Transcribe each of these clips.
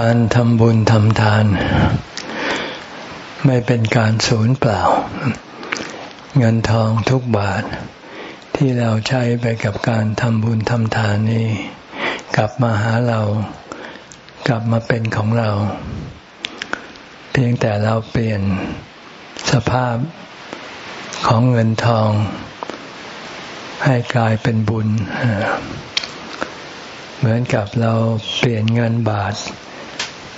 การทำบุญทำทาน ไม่เป็นการสูญเปล่า เงินทองทุกบาท ที่เราใช้ไปกับการทำบุญทำทานนี้ กลับมาหาเรากลับมาเป็นของเรา เพียงแต่เราเปลี่ยนสภาพของเงินทอง ให้กลายเป็นบุญ เหมือนกับเราเปลี่ยนเงินบาท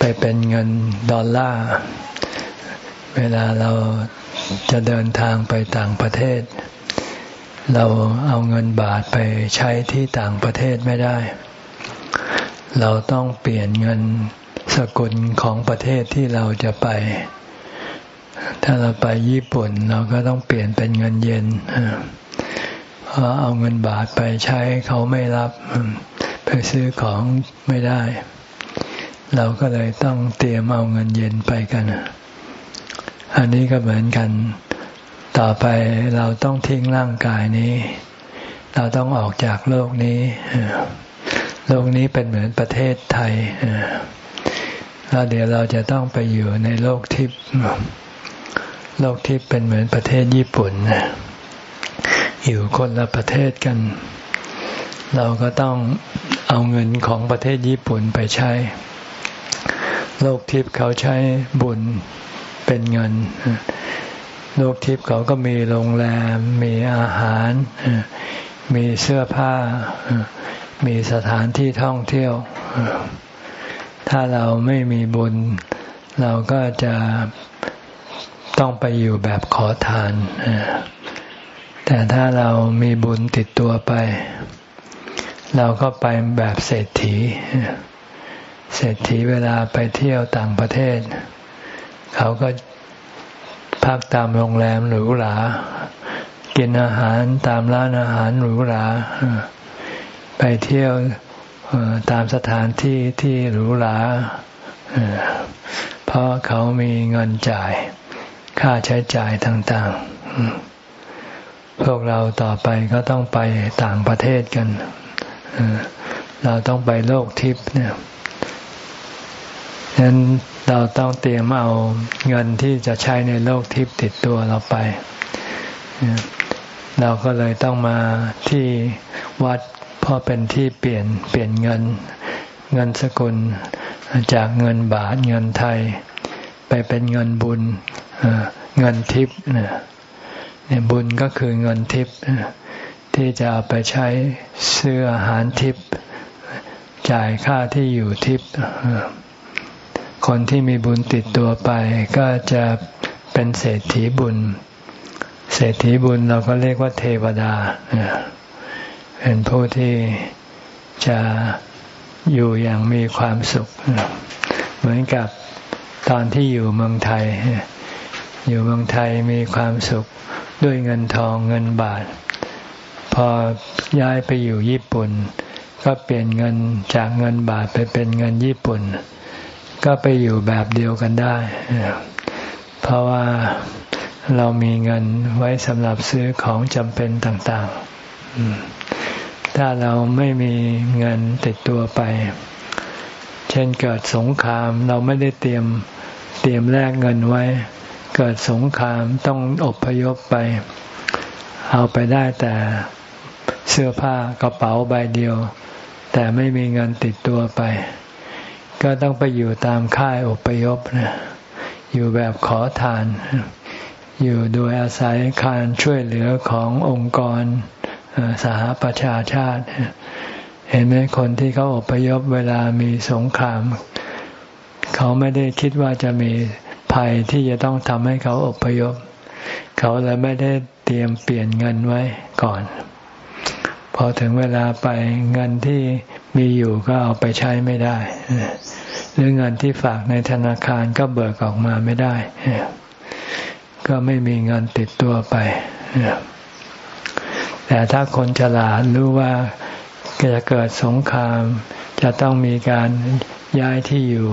ไปเป็นเงินดอลลาร์ เวลาเราจะเดินทางไปต่างประเทศ เราเอาเงินบาทไปใช้ที่ต่างประเทศไม่ได้ เราต้องเปลี่ยนเงินสกุลของประเทศที่เราจะไป ถ้าเราไปญี่ปุ่น เราก็ต้องเปลี่ยนเป็นเงินเยนเพราะเอาเงินบาทไปใช้เขาไม่รับ ไปซื้อของไม่ได้ เราก็เลยต้องเตรียมเอาเงินเย็นไปกัน อันนี้ก็เหมือนกัน ต่อไปเราต้องทิ้งร่างกายนี้ เราต้องออกจากโลกนี้ โลกนี้เป็นเหมือนประเทศไทยแล้วเดี๋ยวเราจะต้องไปอยู่ในโลกทิพย์ โลกทิพย์เป็นเหมือนประเทศญี่ปุ่น อยู่คนละประเทศกัน เราก็ต้องเอาเงินของประเทศญี่ปุ่นไปใช้ โลกทิพย์เขาใช้บุญเป็นเงิน โลกทิพย์เขาก็มีโรงแรม มีอาหาร มีเสื้อผ้า มีสถานที่ท่องเที่ยว ถ้าเราไม่มีบุญ เราก็จะต้องไปอยู่แบบขอทาน แต่ถ้าเรามีบุญติดตัวไป เราก็ไปแบบเศรษฐีเเศรษฐีเวลาไปเที่ยวต่างประเทศ เขาก็พักตามโรงแรมหรูหรา กินอาหารตามร้านอาหารหรูหรา ไปเที่ยวตามสถานที่ที่หรูหรา เพราะเขามีเงินจ่าย ค่าใช้จ่ายต่างๆ พวกเราต่อไปก็ต้องไปต่างประเทศกัน เราต้องไปโลกทิพย์เนี่ย ฉะนั้นเราต้องเตรียมเอาเงินที่จะใช้ในโลกทิพย์ติดตัวเราไป เราก็เลยต้องมาที่วัดเพราะเป็นที่เปลี่ยนเปลี่ยนเงิน เงินสกุลจากเงินบาทเงินไทย ไปเป็นเงินบุญเงินทิพย์เนี่ยบุญก็คือเงินทิพย์ที่จะเอาไปใช้ซื้ออาหารทิพย์จ่ายค่าที่อยู่ทิพย์ คนที่มีบุญติดตัวไปก็จะเป็นเศรษฐีบุญ เศรษฐีบุญเราก็เรียกว่าเทวดาเป็นผู้ที่จะอยู่อย่างมีความสุข เหมือนกับตอนที่อยู่เมืองไทย อยู่เมืองไทยมีความสุขด้วยเงินทองเงินบาท พอย้ายไปอยู่ญี่ปุ่น ก็เปลี่ยนเงินจากเงินบาทไปเป็นเงินญี่ปุ่น ก็ไปอยู่แบบเดียวกันได้ เพราะว่าเรามีเงินไว้สำหรับซื้อของจำเป็นต่างๆ ถ้าเราไม่มีเงินติดตัวไป เช่นเกิดสงครามเราไม่ได้เตรียมเตรียมแลกเงินไว้ เกิดสงครามต้องอบพยพไป เอาไปได้แต่เสื้อผ้ากระเป๋าใบเดียว แต่ไม่มีเงินติดตัวไป ก็ต้องไปอยู่ตามค่ายอพยพนะอยู่แบบขอทาน อยู่โดยอาศัยการช่วยเหลือขององค์กรสหประชาชาติ เห็นไหมคนที่เขาอพยพเวลามีสงคราม เขาไม่ได้คิดว่าจะมีภัยที่จะต้องทำให้เขาอพยพ เขาเลยไม่ได้เตรียมเปลี่ยนเงินไว้ก่อน พอถึงเวลาไปเงินที่มีอยู่ก็เอาไปใช้ไม่ได้ หรือเงินที่ฝากในธนาคารก็เบิกออกมาไม่ได้ ก็ไม่มีเงินติดตัวไป แต่ถ้าคนฉลาดรู้ว่าจะเกิดสงคราม จะต้องมีการย้ายที่อยู่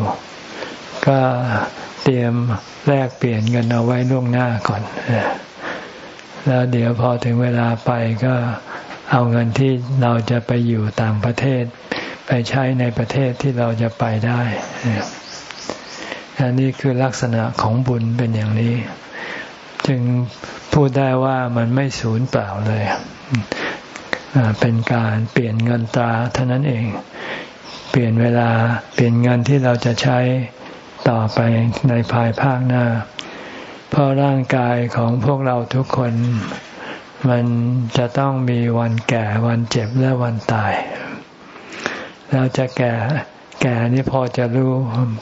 ก็เตรียมแลกเปลี่ยนเงินเอาไว้ล่วงหน้าก่อนแล้วเดี๋ยวพอถึงเวลาไปก็เอาเงินที่เราจะไปอยู่ต่างประเทศ ไปใช้ในประเทศที่เราจะไปได้อันนี้คือลักษณะของบุญเป็นอย่างนี้ จึงพูดได้ว่ามันไม่สูญเปล่าเลย เป็นการเปลี่ยนเงินตราเท่านั้นเอง เปลี่ยนเวลาเปลี่ยนเงินที่เราจะใช้ต่อไปในภายภาคหน้า เพราะร่างกายของพวกเราทุกคน มันจะต้องมีวันแก่วันเจ็บและวันตาย เราจะแก่ แก่นี่พอจะรู้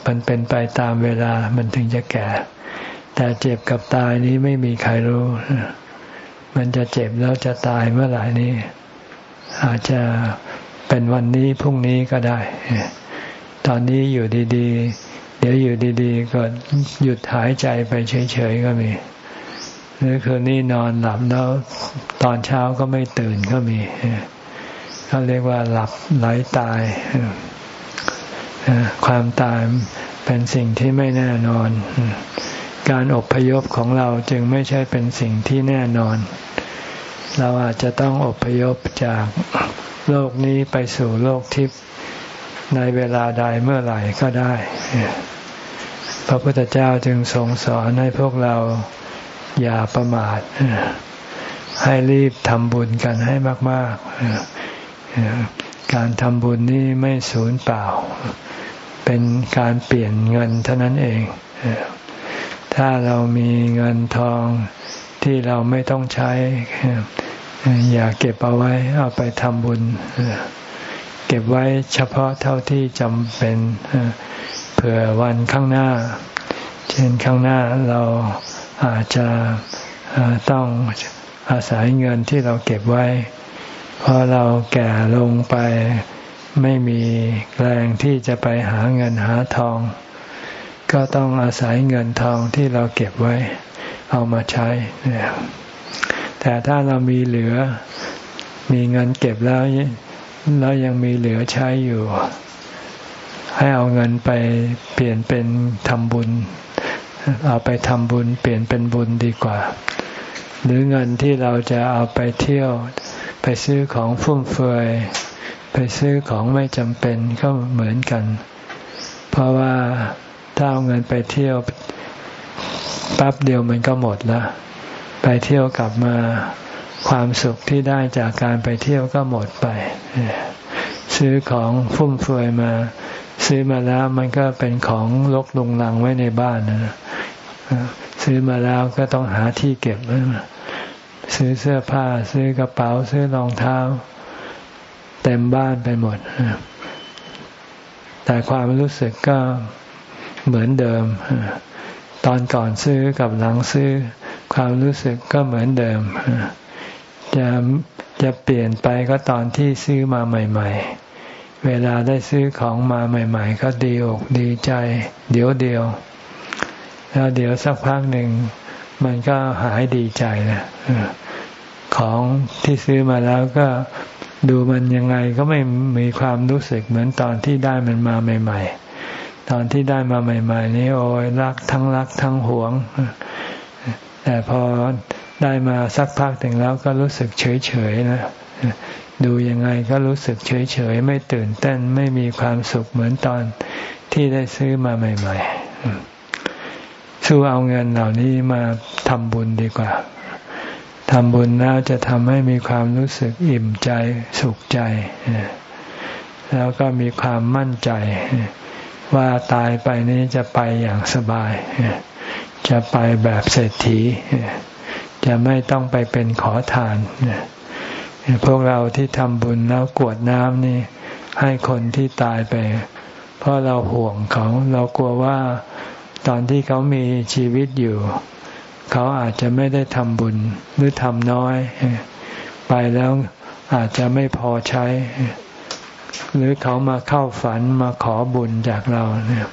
มันเป็นไปตามเวลามันถึงจะแก่ แต่เจ็บกับตายนี้ไม่มีใครรู้ มันจะเจ็บแล้วจะตายเมื่อไหร่นี้อาจจะเป็นวันนี้พรุ่งนี้ก็ได้ ตอนนี้อยู่ดีๆ เดี๋ยวอยู่ดีๆ ก็หยุดหายใจไปเฉยๆก็มี หรือคืนนี้นอนหลับแล้วตอนเช้าก็ไม่ตื่นก็มี เขาเรียกว่าหลับไหลตาย ความตายเป็นสิ่งที่ไม่แน่นอน การอบพยพของเราจึงไม่ใช่เป็นสิ่งที่แน่นอน เราอาจจะต้องอบพยพจากโลกนี้ไปสู่โลกทิพย์ในเวลาใดเมื่อไหร่ก็ได้ พระพุทธเจ้าจึงทรงสอนให้พวกเราอย่าประมาทให้รีบทำบุญกันให้มาก ๆ การทำบุญนี้ไม่สูญเปล่า เป็นการเปลี่ยนเงินเท่านั้นเอง ถ้าเรามีเงินทองที่เราไม่ต้องใช้ อย่าเก็บเอาไว้เอาไปทำบุญ เก็บไว้เฉพาะเท่าที่จำเป็นเผื่อวันข้างหน้า เช่นข้างหน้าเราอาจจะต้องอาศัยเงินที่เราเก็บไว้ พอเราแก่ลงไปไม่มีแรงที่จะไปหาเงินหาทอง ก็ต้องอาศัยเงินทองที่เราเก็บไว้ เอามาใช้ แต่ถ้าเรามีเหลือ มีเงินเก็บแล้วแล้วยังมีเหลือใช้อยู่ ให้เอาเงินไปเปลี่ยนเป็นทำบุญ เอาไปทำบุญ เปลี่ยนเป็นบุญดีกว่า หรือเงินที่เราจะเอาไปเที่ยว ไปซื้อของฟุ่มเฟือยไปซื้อของไม่จำเป็นก็เหมือนกัน เพราะว่าถ้าเอาเงินไปเที่ยวแป๊บเดียวมันก็หมดละไปเที่ยวกลับมาความสุขที่ได้จากการไปเที่ยวก็หมดไป ซื้อของฟุ่มเฟือยมา ซื้อมาแล้วมันก็เป็นของลกลุงลังไว้ในบ้านนะซื้อมาแล้วก็ต้องหาที่เก็บ ซื้อเสื้อผ้า ซื้อกระเป๋า ซื้อรองเท้า เต็มบ้านไปหมด แต่ความรู้สึกก็เหมือนเดิม ตอนก่อนซื้อกับหลังซื้อ ความรู้สึกก็เหมือนเดิม จะจะเปลี่ยนไปก็ตอนที่ซื้อมาใหม่ ๆ เวลาได้ซื้อของมาใหม่ ๆ ก็ดีอกดีใจ เดี๋ยวเดียวแล้วเดี๋ยวสักพักหนึ่ง มันก็หายดีใจนะของที่ซื้อมาแล้วก็ดูมันยังไงก็ไม่มีความรู้สึกเหมือนตอนที่ได้มันมาใหม่ ๆ ตอนที่ได้มาใหม่ ๆ นี้โอ้ยรักทั้งรักทั้งหวง แต่พอได้มาสักพักถึงแล้วก็รู้สึกเฉยๆนะดูยังไงก็รู้สึกเฉยๆ ไม่ตื่นเต้นไม่มีความสุขเหมือนตอนที่ได้ซื้อมาใหม่ ๆ สู้เอาเงินเหล่านี้มาทำบุญดีกว่าทำบุญแล้วจะทำให้มีความรู้สึกอิ่มใจสุขใจ แล้วก็มีความมั่นใจ ว่าตายไปนี้จะไปอย่างสบาย จะไปแบบเศรษฐี จะไม่ต้องไปเป็นขอทานพวกเราที่ทำบุญแล้วกวดน้ำนี่ ให้คนที่ตายไป เพราะเราห่วงเขาเรากลัวว่า ตอนที่เขามีชีวิตอยู่ เขาอาจจะไม่ได้ทำบุญหรือทำน้อย ไปแล้วอาจจะไม่พอใช้ หรือเขามาเข้าฝันมาขอบุญจากเราเนี่ย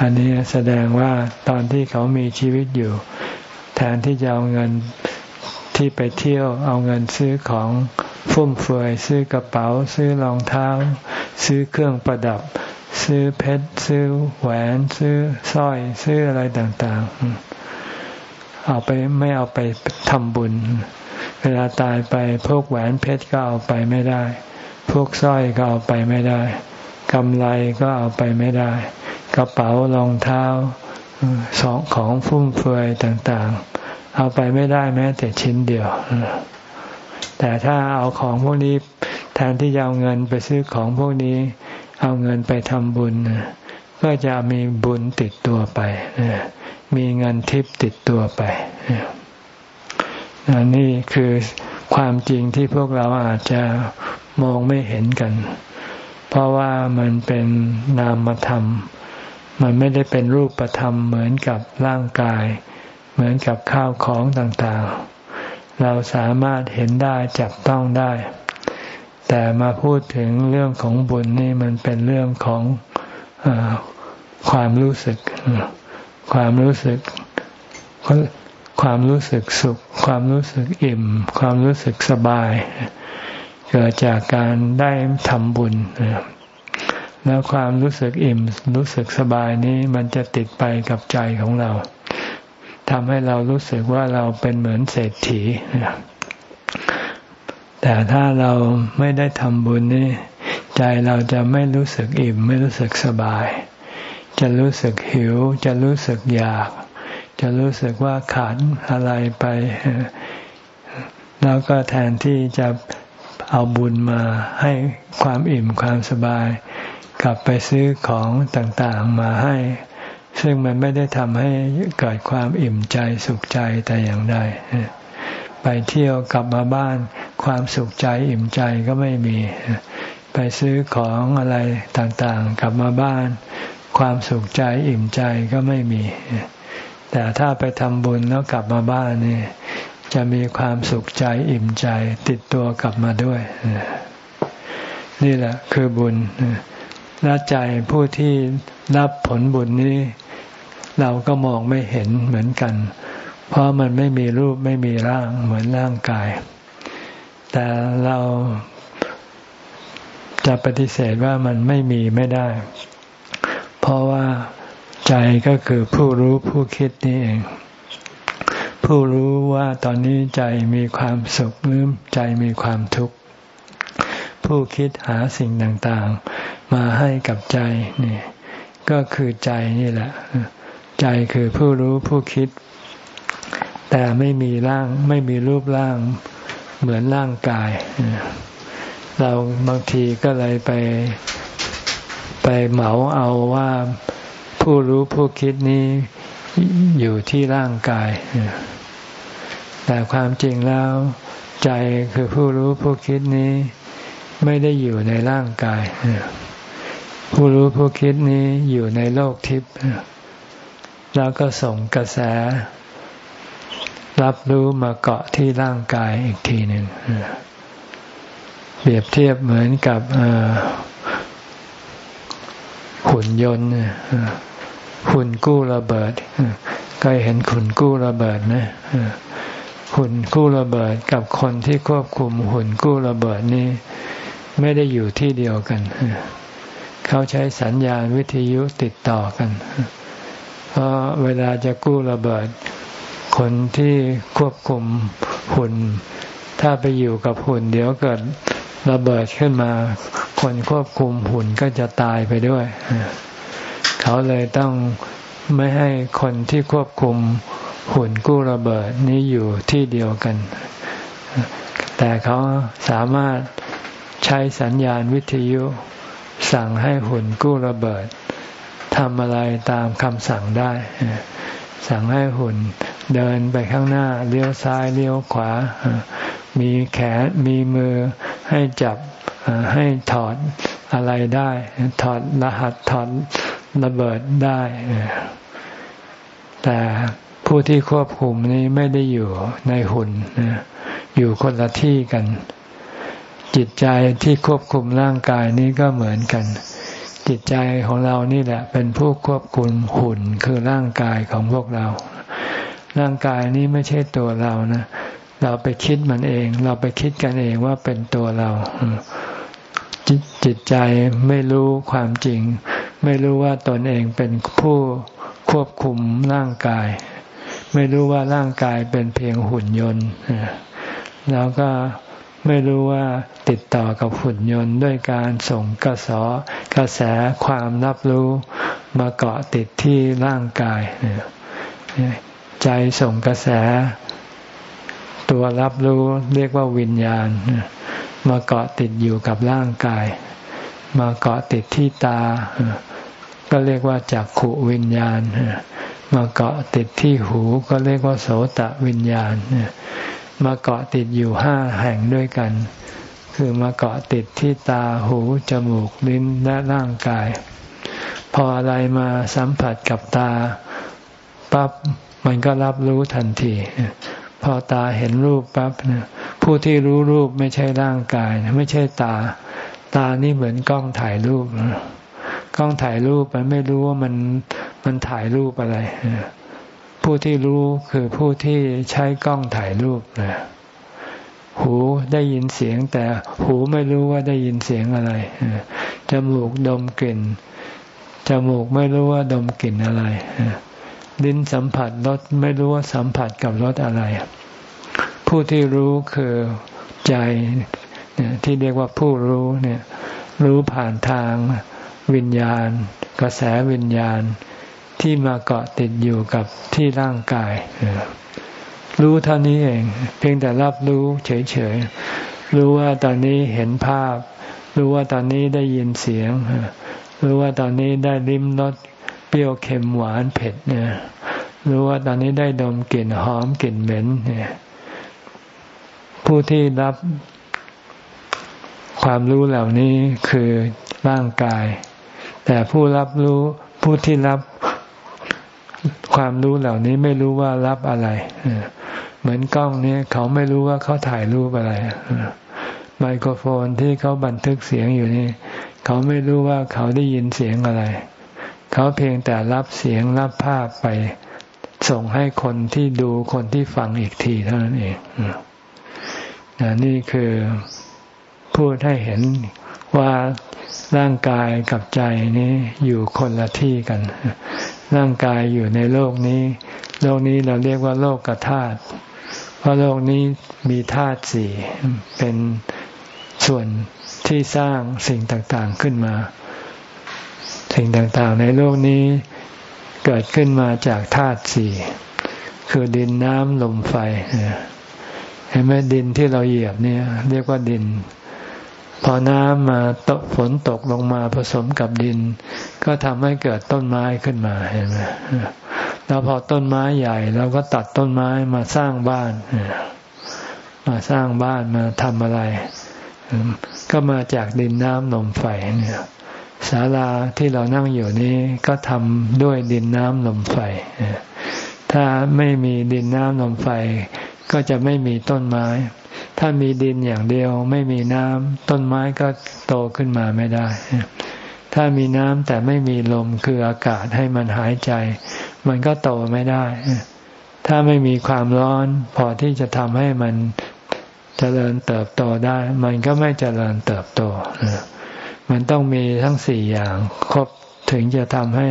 อันนี้แสดงว่าตอนที่เขามีชีวิตอยู่ แทนที่จะเอาเงินที่ไปเที่ยวเอาเงินซื้อของฟุ่มเฟือยซื้อกระเป๋า ซื้อรองเท้า ซื้อเครื่องประดับ ซื้อเพชรซื้อแหวนซื้อสร้อยซื้ออะไรต่างๆ เอาไปไม่เอาไปทำบุญ เวลาตายไปพวกแหวนเพชรก็เอาไปไม่ได้ พวกสร้อยก็เอาไปไม่ได้กำไรก็เอาไปไม่ได้ กระเป๋ารองเท้าสองของฟุ่มเฟือยต่างๆ เอาไปไม่ได้แม้แต่ชิ้นเดียว แต่ถ้าเอาของพวกนี้แทนที่จะเอาเงินไปซื้อของพวกนี้ เอาเงินไปทำบุญ ก็จะมีบุญติดตัวไป มีเงินทิพย์ติดตัวไปนี่คือความจริงที่พวกเราอาจจะมองไม่เห็นกัน เพราะว่ามันเป็นนามธรรม มันไม่ได้เป็นรูปธรรมเหมือนกับร่างกาย เหมือนกับข้าวของต่างๆ เราสามารถเห็นได้จับต้องได้ แต่มาพูดถึงเรื่องของบุญนี่มันเป็นเรื่องของอความรู้สึก ความรู้สึก ความรู้สึกสุข ความรู้สึกอิ่ม ความรู้สึกสบาย เกิดจากการได้ทำบุญแล้วความรู้สึกอิ่มรู้สึกสบายนี้มันจะติดไปกับใจของเราทำให้เรารู้สึกว่าเราเป็นเหมือนเศรษฐี แต่ถ้าเราไม่ได้ทำบุญนี่ใจเราจะไม่รู้สึกอิ่ม ไม่รู้สึกสบาย จะรู้สึกหิว จะรู้สึกอยาก จะรู้สึกว่าขาดอะไรไป แล้วก็แทนที่จะเอาบุญมาให้ความอิ่มความสบาย กลับไปซื้อของต่างๆมาให้ ซึ่งมันไม่ได้ทำให้เกิดความอิ่มใจสุขใจแต่อย่างใดไปเที่ยวกลับมาบ้าน ความสุขใจอิ่มใจก็ไม่มี ไปซื้อของอะไรต่างๆ กลับมาบ้าน ความสุขใจอิ่มใจก็ไม่มี แต่ถ้าไปทำบุญแล้วกลับมาบ้านนี่จะมีความสุขใจอิ่มใจ ติดตัวกลับมาด้วย นี่แหละคือบุญและใจผู้ที่รับผลบุญนี้ เราก็มองไม่เห็นเหมือนกัน เพราะมันไม่มีรูปไม่มีร่างเหมือนร่างกาย แต่เราจะปฏิเสธว่ามันไม่มีไม่ได้ เพราะว่าใจก็คือผู้รู้ผู้คิดนี่เอง ผู้รู้ว่าตอนนี้ใจมีความสุขหรือใจมีความทุกข์ ผู้คิดหาสิ่งต่างๆ มาให้กับใจนี่ ก็คือใจนี่แหละ ใจคือผู้รู้ผู้คิด แต่ไม่มีร่างไม่มีรูปร่าง เหมือนร่างกาย เราบางทีก็เลยไปไปเหมาเอาว่าผู้รู้ผู้คิดนี้อยู่ที่ร่างกาย แต่ความจริงแล้วใจคือผู้รู้ผู้คิดนี้ไม่ได้อยู่ในร่างกาย ผู้รู้ผู้คิดนี้อยู่ในโลกทิพย์แล้วก็ส่งกระแส รับรู้มาเกาะที่ร่างกายอีกทีหนึ่งเปรียบเทียบเหมือนกับหุ่นยนต์หุ่นกู้ระเบิดก็เห็นขุนกู้ระเบิดนะหุ่นกู้ระเบิดกับคนที่ควบคุมหุ่นกู้ระเบิดนี้ไม่ได้อยู่ที่เดียวกันเขาใช้สัญญาณวิทยุติดต่อกันเพราะเวลาจะกู้ระเบิด คนที่ควบคุมหุ่น ถ้าไปอยู่กับหุ่น เดี๋ยวเกิดระเบิดขึ้นมา คนควบคุมหุ่นก็จะตายไปด้วย เขาเลยต้องไม่ให้คนที่ควบคุมหุ่นกู้ระเบิดนี้อยู่ที่เดียวกัน แต่เขาสามารถใช้สัญญาณวิทยุ สั่งให้หุ่นกู้ระเบิดทำอะไรตามคำสั่งได้ สั่งให้หุ่น เดินไปข้างหน้าเลี้ยวซ้ายเลี้ยวขวา มีแขนมีมือให้จับให้ถอดอะไรได้ ถอดรหัสถอดระเบิดได้ แต่ผู้ที่ควบคุมนี้ไม่ได้อยู่ในหุ่นอยู่คนละที่กัน จิตใจที่ควบคุมร่างกายนี้ก็เหมือนกัน จิตใจของเรานี่แหละ เป็นผู้ควบคุมหุ่นคือร่างกายของพวกเรา ร่างกายนี้ไม่ใช่ตัวเรานะ เราไปคิดมันเอง เราไปคิดกันเองว่าเป็นตัวเราจิตใจไม่รู้ความจริง ไม่รู้ว่าตนเองเป็นผู้ควบคุมร่างกาย ไม่รู้ว่าร่างกายเป็นเพียงหุ่นยนต์แล้วก็ไม่รู้ว่าติดต่อกับฝุ่นยนต์ด้วยการส่งกระสอกระแสความรับรู้มาเกาะติดที่ร่างกาย ใจส่งกระแส ตัวรับรู้เรียกว่าวิญญาณ มาเกาะติดอยู่กับร่างกาย มาเกาะติดที่ตา ก็เรียกว่าจักขุวิญญาณ มาเกาะติดที่หูก็เรียกว่าโสตะวิญญาณ มาเกาะติดอยู่ห้าแห่งด้วยกัน คือมาเกาะติดที่ตาหูจมูกลิ้นและร่างกายพออะไรมาสัมผัสกับตาปั๊บ มันก็รับรู้ทันที พอตาเห็นรูปปั๊บผู้ที่รู้รูปไม่ใช่ร่างกาย ไม่ใช่ตา ตานี่เหมือนกล้องถ่ายรูปกล้องถ่ายรูปมันไม่รู้ว่ามันมันถ่ายรูปอะไรผู้ที่รู้คือผู้ที่ใช้กล้องถ่ายรูปนะหูได้ยินเสียง แต่หูไม่รู้ว่าได้ยินเสียงอะไรจมูกดมกลิ่นจมูกไม่รู้ว่าดมกลิ่นอะไร ลิ้นสัมผัสรสไม่รู้ว่าสัมผัสกับรสอะไร ผู้ที่รู้คือใจที่เรียกว่าผู้รู้เนี่ยรู้ผ่านทางวิญญาณ กระแสวิญญาณที่มาเกาะติดอยู่กับที่ร่างกาย รู้เท่านี้เอง เพียงแต่รับรู้เฉยๆ รู้ว่าตอนนี้เห็นภาพ รู้ว่าตอนนี้ได้ยินเสียง รู้ว่าตอนนี้ได้ลิ้มรส เปรี้ยวเค็มหวานเผ็ดเนี่ยรู้ว่าตอนนี้ได้ดมกลิ่นหอมกลิ่นเหม็นเนี่ยผู้ที่รับความรู้เหล่านี้คือร่างกาย แต่ผู้รับรู้ผู้ที่รับความรู้เหล่านี้ไม่รู้ว่ารับอะไรเหมือนกล้องนี้เขาไม่รู้ว่าเขาถ่ายรูปอะไรไมโครโฟนที่เขาบันทึกเสียงอยู่นี่ เขาไม่รู้ว่าเขาได้ยินเสียงอะไร เขาเพียงแต่รับเสียงรับภาพไป ส่งให้คนที่ดูคนที่ฟังอีกทีเท่านั้นเองนี่คือพูดให้เห็นว่าร่างกายกับใจนี้อยู่คนละที่กัน ร่างกายอยู่ในโลกนี้ โลกนี้เราเรียกว่าโลกกธาตุ เพราะโลกนี้มีธาตุสี่เป็นส่วนที่สร้างสิ่งต่างๆขึ้นมา สิ่งต่างๆ ในโลกนี้เกิดขึ้นมาจากธาตุสี่คือดินน้ำลมไฟเห็นไหมดินที่เราเหยียบเนี่ย เรียกว่าดิน พอน้ำมาตกฝนตกลงมาผสมกับดิน ก็ทำให้เกิดต้นไม้ขึ้นมาเห็นไหมแล้วพอต้นไม้ใหญ่เราก็ตัดต้นไม้มาสร้างบ้านมาสร้างบ้านมาทำอะไร ก็มาจากดินน้ำลมไฟเนี่ย ศาลาที่เรานั่งอยู่นี้ก็ทำด้วยดินน้ำลมไฟ ถ้าไม่มีดินน้ำลมไฟ ก็จะไม่มีต้นไม้ ถ้ามีดินอย่างเดียวไม่มีน้ำต้นไม้ก็โตขึ้นมาไม่ได้ ถ้ามีน้ำแต่ไม่มีลมคืออากาศให้มันหายใจ มันก็โตไม่ได้ ถ้าไม่มีความร้อนพอที่จะทำให้มันเจริญเติบโตได้ มันก็ไม่เจริญเติบโต มันต้องมีทั้งสี่อย่างครบถึงจะทำให้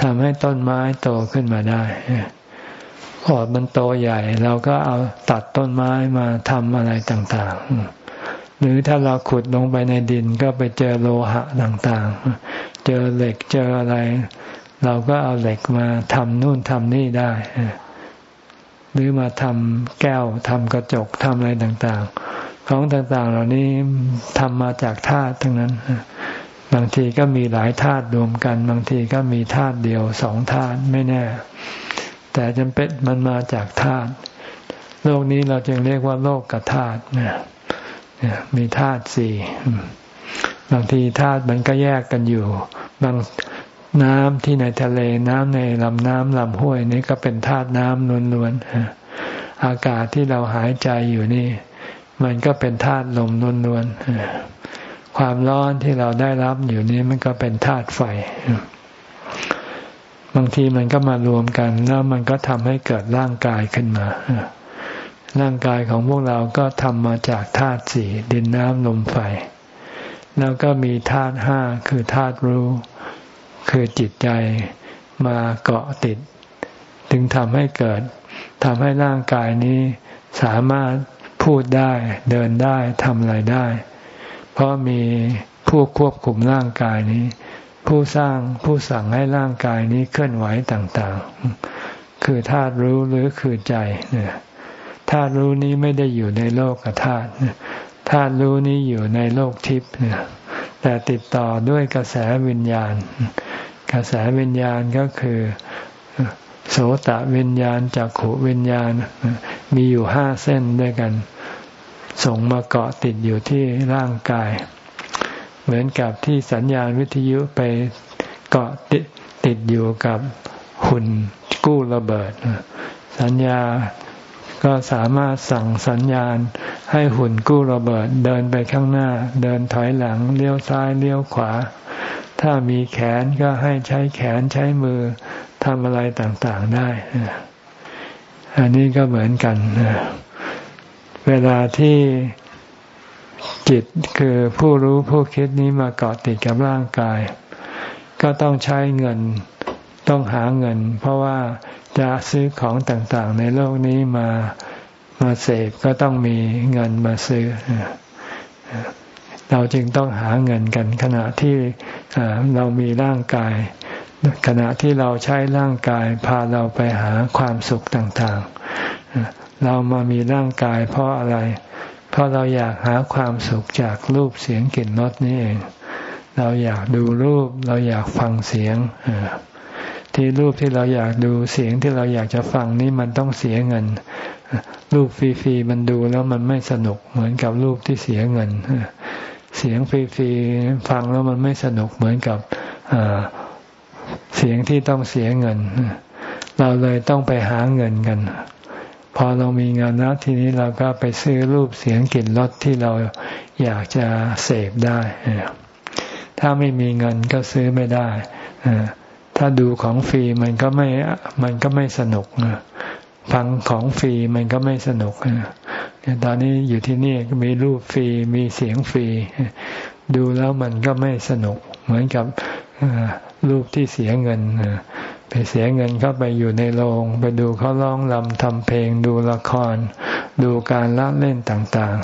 ทำให้ต้นไม้โตขึ้นมาได้พอมันโตใหญ่ เราก็เอาตัดต้นไม้มาทำอะไรต่างๆ หรือถ้าเราขุดลงไปในดินก็ไปเจอโลหะต่างๆ เจอเหล็กเจออะไร เราก็เอาเหล็กมาทำนู่นทำนี่ได้ หรือมาทำแก้วทำกระจกทำอะไรต่างๆ ของต่างๆ เหล่านี้ทำมาจากธาตุทั้งนั้น บางทีก็มีหลายธาตุรวมกัน บางทีก็มีธาตุเดียวสองธาตุไม่แน่ แต่จำเป็นมันมาจากธาตุโลกนี้เราจึงเรียกว่าโลกกับธาตุเนี่ยมีธาตุสี่บางทีธาตุมันก็แยกกันอยู่ บางน้ำที่ในทะเลน้ำในลำน้ำลำห้วยนี่ก็เป็นธาตุน้ำล้วนๆอากาศที่เราหายใจอยู่นี่ มันก็เป็นธาตุลมล้วนๆความร้อนที่เราได้รับอยู่นี่มันก็เป็นธาตุไฟ บางทีมันก็มารวมกัน แล้วมันก็ทำให้เกิดร่างกายขึ้นมาร่างกายของพวกเราก็ทำมาจากธาตุสี่ดินน้ำลมไฟ แล้วก็มีธาตุห้าคือธาตุรู้ คือจิตใจมาเกาะติด ถึงทำให้เกิดทำให้ร่างกายนี้สามารถ พูดได้เดินได้ทำอะไรได้ เพราะมีผู้ควบคุมร่างกายนี้ ผู้สร้างผู้สั่งให้ร่างกายนี้เคลื่อนไหวต่างๆ คือธาตุรู้หรือคือใจเนี่ยธาตุรู้นี้ไม่ได้อยู่ในโลกธาตุธาตุรู้นี้อยู่ในโลกทิพย์เนี่ยแต่ติดต่อด้วยกระแสวิญญาณ กระแสวิญญาณก็คือโสตวิญญาณจักขวิญญาณ มีอยู่ห้าเส้นด้วยกัน ส่งมาเกาะติดอยู่ที่ร่างกาย เหมือนกับที่สัญญาณวิทยุไปเกาะติดติดอยู่กับหุ่นกู้ระเบิด สัญญาก็สามารถสั่งสัญญาณให้หุ่นกู้ระเบิด เดินไปข้างหน้า เดินถอยหลังเลี้ยวซ้ายเลี้ยวขวา ถ้ามีแขนก็ให้ใช้แขนใช้มือทำอะไรต่างๆได้ อันนี้ก็เหมือนกัน เวลาที่จิตคือผู้รู้ผู้คิดนี้มาเกาะติดกับร่างกาย ก็ต้องใช้เงินต้องหาเงิน เพราะว่าจะซื้อของต่างๆ ในโลกนี้มามาเสพก็ต้องมีเงินมาซื้อ เราจึงต้องหาเงินกัน ขณะที่เรามีร่างกาย ขณะที่เราใช้ร่างกายพาเราไปหาความสุขต่างๆ เรามามีร่างกายเพราะอะไร เพราะเราอยากหาความสุขจากรูปเสียงกลิ่นรสนี่เอง เราอยากดูรูป เราอยากฟังเสียงที่รูปที่เราอยากดูเสียงที่เราอยากจะฟังนี่มันต้องเสียเงิน รูปฟรีๆมันดูแล้วมันไม่สนุกเหมือนกับรูปที่เสียเงิน เสียงฟรีๆฟังแล้วมันไม่สนุกเหมือนกับเสียงที่ต้องเสียเงิน เราเลยต้องไปหาเงินกัน พอเรามีเงินแล้วทีนี้เราก็ไปซื้อรูปเสียงกลิ่นรสที่เราอยากจะเสพได้ ถ้าไม่มีเงินก็ซื้อไม่ได้ ถ้าดูของฟรีมันก็ไม่มันก็ไม่สนุกฟังของฟรีมันก็ไม่สนุกตอนนี้อยู่ที่นี่มีรูปฟรีมีเสียงฟรีดูแล้วมันก็ไม่สนุก เหมือนกับรูปที่เสียเงิน ไปเสียเงินเข้าไปอยู่ในโรงไปดูเขาร้องลำทำเพลง ดูละคร ดูการละเล่นต่าง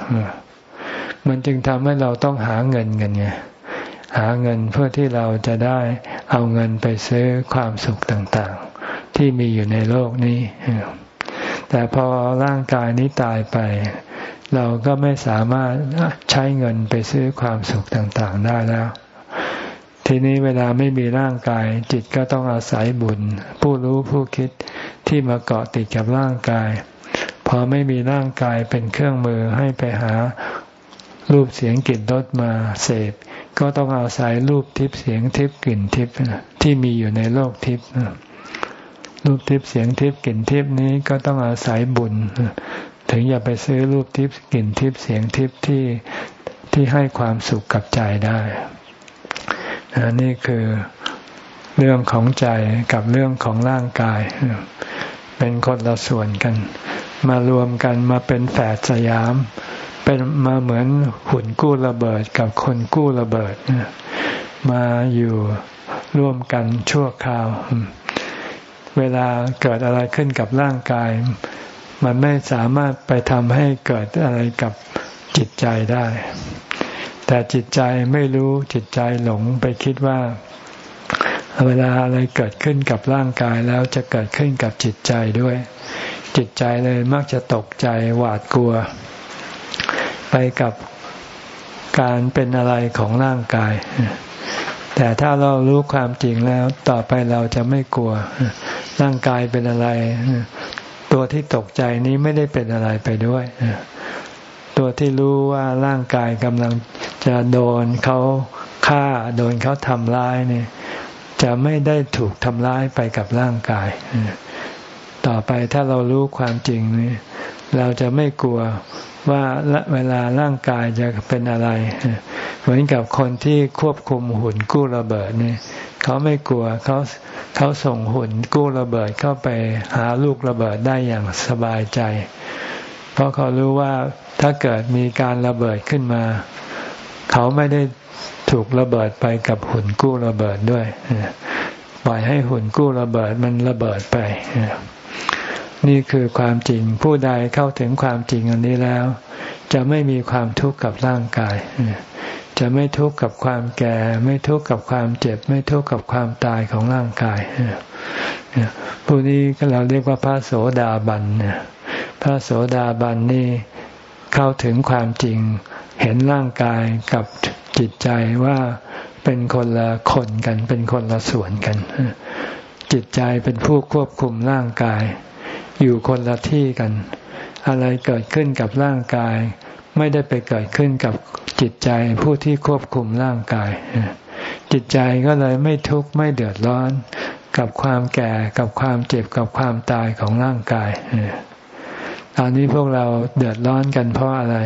ๆ มันจึงทำให้เราต้องหาเงินกันไงหาเงินเพื่อที่เราจะได้เอาเงินไปซื้อความสุขต่างๆ ที่มีอยู่ในโลกนี้ แต่พอร่างกายนี้ตายไป เราก็ไม่สามารถใช้เงินไปซื้อความสุขต่างๆ ได้แล้ว ทีนี้เวลาไม่มีร่างกาย จิตก็ต้องอาศัยบุญ ผู้รู้ผู้คิดที่มาเกาะติดกับร่างกาย พอไม่มีร่างกายเป็นเครื่องมือให้ไปหารูปเสียงกลิ่นรสมาเสพ ก็ต้องอาศัยรูปทิพย์เสียงทิพย์กลิ่นทิพย์ที่มีอยู่ในโลกทิพย์รูปทิพย์เสียงทิพย์กลิ่นทิพย์นี้ก็ต้องอาศัยบุญ ถึงอย่าไปซื้อรูปทิพย์กลิ่นทิพย์เสียงทิพย์ที่ที่ให้ความสุขกับใจได้ นี่คือเรื่องของใจกับเรื่องของร่างกาย เป็นคนละส่วนกัน มารวมกันมาเป็นแฝดสยาม เป็นมาเหมือนหุ่นกู้ระเบิดกับคนกู้ระเบิด มาอยู่ร่วมกันชั่วคราว เวลาเกิดอะไรขึ้นกับร่างกาย มันไม่สามารถไปทำให้เกิดอะไรกับจิตใจได้ แต่จิตใจไม่รู้จิตใจหลงไปคิดว่า เวลาอะไรเกิดขึ้นกับร่างกายแล้วจะเกิดขึ้นกับจิตใจด้วย จิตใจเลยมักจะตกใจหวาดกลัว ไปกับการเป็นอะไรของร่างกาย แต่ถ้าเรารู้ความจริงแล้วต่อไปเราจะไม่กลัว ร่างกายเป็นอะไร ตัวที่ตกใจนี้ไม่ได้เป็นอะไรไปด้วย ตัวที่รู้ว่าร่างกายกำลังจะโดนเขาฆ่าโดนเขาทำร้ายเนี่ย จะไม่ได้ถูกทำร้ายไปกับร่างกาย ต่อไปถ้าเรารู้ความจริงนี่เราจะไม่กลัวว่าเวลาร่างกายจะเป็นอะไร เหมือนกับคนที่ควบคุมหุ่นกู้ระเบิดนี่เขาไม่กลัวเขาเขาส่งหุ่นกู้ระเบิดเข้าไปหาลูกระเบิดได้อย่างสบายใจ เพราะเขารู้ว่า ถ้าเกิดมีการระเบิดขึ้นมา เขาไม่ได้ถูกระเบิดไปกับหุ่นกู้ระเบิดด้วยปล่อยให้หุ่นกู้ระเบิดมันระเบิดไป นี่คือความจริงผู้ใดเข้าถึงความจริงอันนี้แล้ว จะไม่มีความทุกข์กับร่างกาย จะไม่ทุกข์กับความแก่ ไม่ทุกข์กับความเจ็บ ไม่ทุกข์กับความตายของร่างกายผู้นี้เราเรียกว่าพระโสดาบันพระโสดาบันนี่ เข้าถึงความจริง เห็นร่างกายกับจิตใจว่าเป็นคนละคนกัน เป็นคนละส่วนกัน จิตใจเป็นผู้ควบคุมร่างกาย อยู่คนละที่กัน อะไรเกิดขึ้นกับร่างกาย ไม่ได้ไปเกิดขึ้นกับจิตใจผู้ที่ควบคุมร่างกาย จิตใจก็เลยไม่ทุกข์ไม่เดือดร้อน กับความแก่กับความเจ็บกับความตายของร่างกาย ตอนนี้พวกเราเดือดร้อนกันเพราะอะไร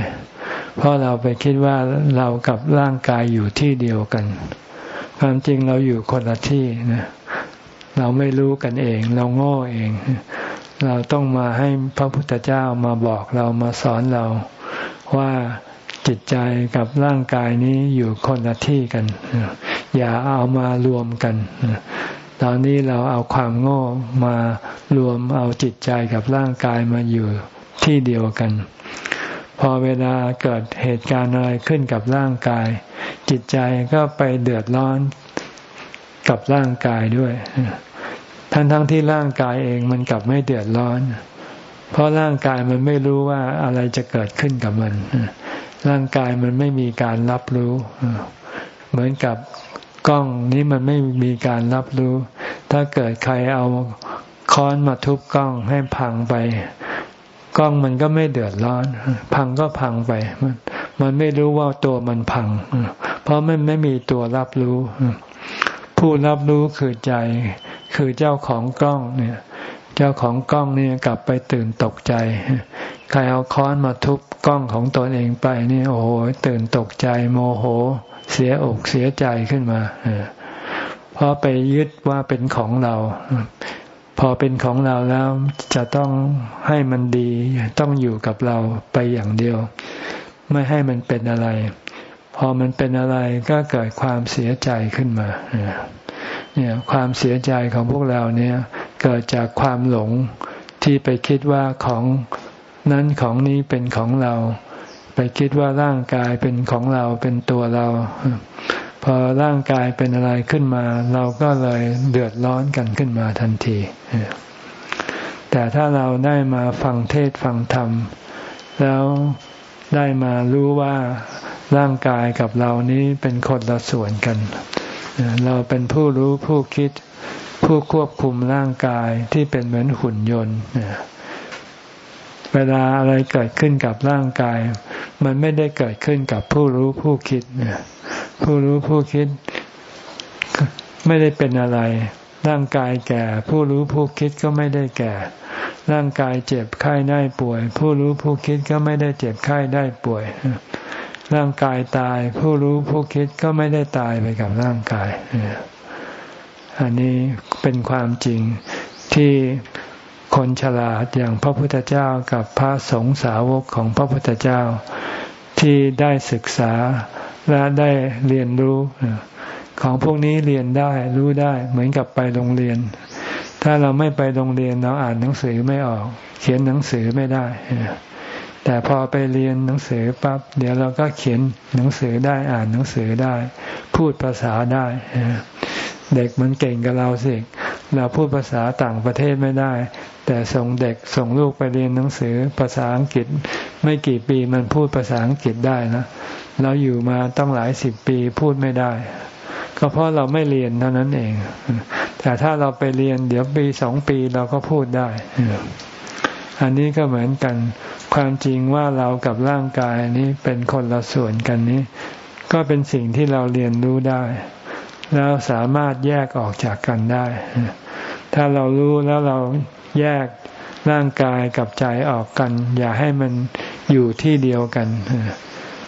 เพราะเราไปคิดว่าเรากับร่างกายอยู่ที่เดียวกัน ความจริงเราอยู่คนละที่นะ เราไม่รู้กันเอง เราโง่เอง เราต้องมาให้พระพุทธเจ้ามาบอกเรามาสอนเราว่าจิตใจกับร่างกายนี้อยู่คนละที่กัน อย่าเอามารวมกัน ตอนนี้เราเอาความโง่มารวมเอาจิตใจกับร่างกายมาอยู่ ที่เดียวกัน พอเวลาเกิดเหตุการณ์อะไรขึ้นกับร่างกาย จิตใจก็ไปเดือดร้อนกับร่างกายด้วย ทั้งทั้งที่ร่างกายเองมันกลับไม่เดือดร้อน เพราะร่างกายมันไม่รู้ว่าอะไรจะเกิดขึ้นกับมัน ร่างกายมันไม่มีการรับรู้ เหมือนกับกล้องนี้มันไม่มีการรับรู้ ถ้าเกิดใครเอาค้อนมาทุบกล้องให้พังไป กล้องมันก็ไม่เดือดร้อน พังก็พังไป มันมันไม่รู้ว่าตัวมันพัง เพราะมันไม่มีตัวรับรู้ ผู้รับรู้คือใจ คือเจ้าของกล้องเนี่ย เจ้าของกล้องเนี่ยกลับไปตื่นตกใจ ใครเอาค้อนมาทุบกล้องของตนเองไปนี่โอ้โหตื่นตกใจ โมโห เสียอกเสียใจขึ้นมาเพราะไปยึดว่าเป็นของเรา พอเป็นของเราแล้วจะต้องให้มันดีต้องอยู่กับเราไปอย่างเดียว ไม่ให้มันเป็นอะไร พอมันเป็นอะไรก็เกิดความเสียใจขึ้นมาเนี่ยความเสียใจของพวกเราเนี่ยเกิดจากความหลงที่ไปคิดว่าของนั้นของนี้เป็นของเรา ไปคิดว่าร่างกายเป็นของเราเป็นตัวเรา พอร่างกายเป็นอะไรขึ้นมา เราก็เลยเดือดร้อนกันขึ้นมาทันที แต่ถ้าเราได้มาฟังเทศฟังธรรม แล้วได้มารู้ว่าร่างกายกับเรานี้เป็นคนละส่วนกัน เราเป็นผู้รู้ผู้คิดผู้ควบคุมร่างกายที่เป็นเหมือนหุ่นยนต์เวลาอะไรเกิดขึ้นกับร่างกาย มันไม่ได้เกิดขึ้นกับผู้รู้ผู้คิดเนี่ย ผู้รู้ผู้คิดไม่ได้เป็นอะไร ร่างกายแก่ ผู้รู้ผู้คิดก็ไม่ได้แก่ ร่างกายเจ็บไข้ได้ป่วย ผู้รู้ผู้คิดก็ไม่ได้เจ็บไข้ได้ป่วย ร่างกายตาย ผู้รู้ผู้คิดก็ไม่ได้ตายไปกับร่างกาย อันนี้เป็นความจริงที่คนฉลาดอย่างพระพุทธเจ้ากับพระสงฆ์สาวกของพระพุทธเจ้าที่ได้ศึกษา และได้เรียนรู้ ของพวกนี้เรียนได้รู้ได้เหมือนกับไปโรงเรียน ถ้าเราไม่ไปโรงเรียนเราอ่านหนังสือไม่ออก เขียนหนังสือไม่ได้ แต่พอไปเรียนหนังสือปั๊บเดี๋ยวเราก็เขียนหนังสือได้อ่านหนังสือได้ พูดภาษาได้ เด็กมันเก่งกับเราสิ เราพูดภาษาต่างประเทศไม่ได้ แต่ส่งเด็กส่งลูกไปเรียนหนังสือภาษาอังกฤษ ไม่กี่ปีมันพูดภาษาอังกฤษได้นะเราอยู่มาต้องหลายสิบปีพูดไม่ได้ ก็เพราะเราไม่เรียนเท่านั้นเอง แต่ถ้าเราไปเรียนเดี๋ยวปีสองปีเราก็พูดได้ อันนี้ก็เหมือนกัน ความจริงว่าเรากับร่างกายนี้เป็นคนละส่วนกันนี้ ก็เป็นสิ่งที่เราเรียนรู้ได้ แล้วสามารถแยกออกจากกันได้ ถ้าเรารู้แล้วเราแยกร่างกายกับใจออกกัน อย่าให้มันอยู่ที่เดียวกัน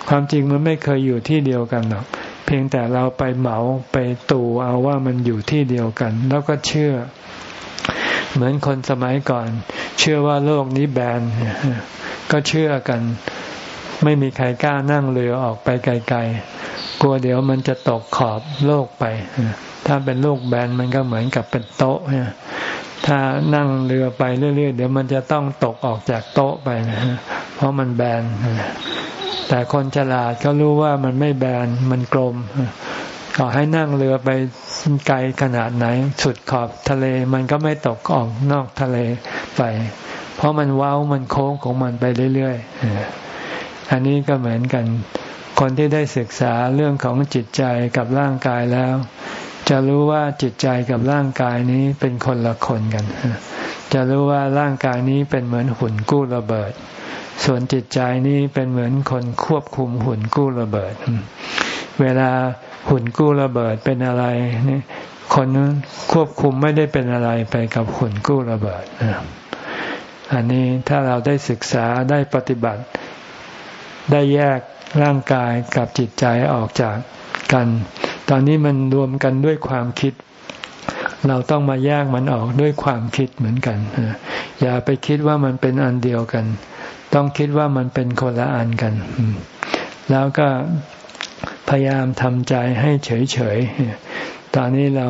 ความจริงมันไม่เคยอยู่ที่เดียวกันหรอกเพียงแต่เราไปเหมาไปตู่เอาว่ามันอยู่ที่เดียวกัน แล้วก็เชื่อ เหมือนคนสมัยก่อน เชื่อว่าโลกนี้แบนก็เชื่อกัน ไม่มีใครกล้านั่งเรือออกไปไกล ๆ กลัวเดี๋ยวมันจะตกขอบโลกไป ถ้าเป็นโลกแบนมันก็เหมือนกับเป็นโต๊ะถ้านั่งเรือไปเรื่อยๆ เดี๋ยวมันจะต้องตกออกจากโต๊ะไปนะเพราะมันแบน แต่คนฉลาดก็รู้ว่ามันไม่แบน มันกลมก็ให้นั่งเรือไปไกลขนาดไหน สุดขอบทะเลมันก็ไม่ตกออกนอกทะเลไป เพราะมันเว้ามันโค้งของมันไปเรื่อยๆ อันนี้ก็เหมือนกัน คนที่ได้ศึกษาเรื่องของจิตใจกับร่างกายแล้ว จะรู้ว่าจิตใจกับร่างกายนี้เป็นคนละคนกัน จะรู้ว่าร่างกายนี้เป็นเหมือนหุ่นกู้ระเบิด ส่วนจิตใจนี้เป็นเหมือนคนควบคุมหุ่นกู้ระเบิด เวลาหุ่นกู้ระเบิดเป็นอะไรนี่คนควบคุมไม่ได้เป็นอะไรไปกับหุ่นกู้ระเบิด อันนี้ถ้าเราได้ศึกษาได้ปฏิบัติ ได้แยกร่างกายกับจิตใจออกจากกัน ตอนนี้มันรวมกันด้วยความคิด เราต้องมาแยกมันออกด้วยความคิดเหมือนกัน อย่าไปคิดว่ามันเป็นอันเดียวกัน ต้องคิดว่ามันเป็นคนละอันกัน แล้วก็พยายามทำใจให้เฉยๆ ตอนนี้เรา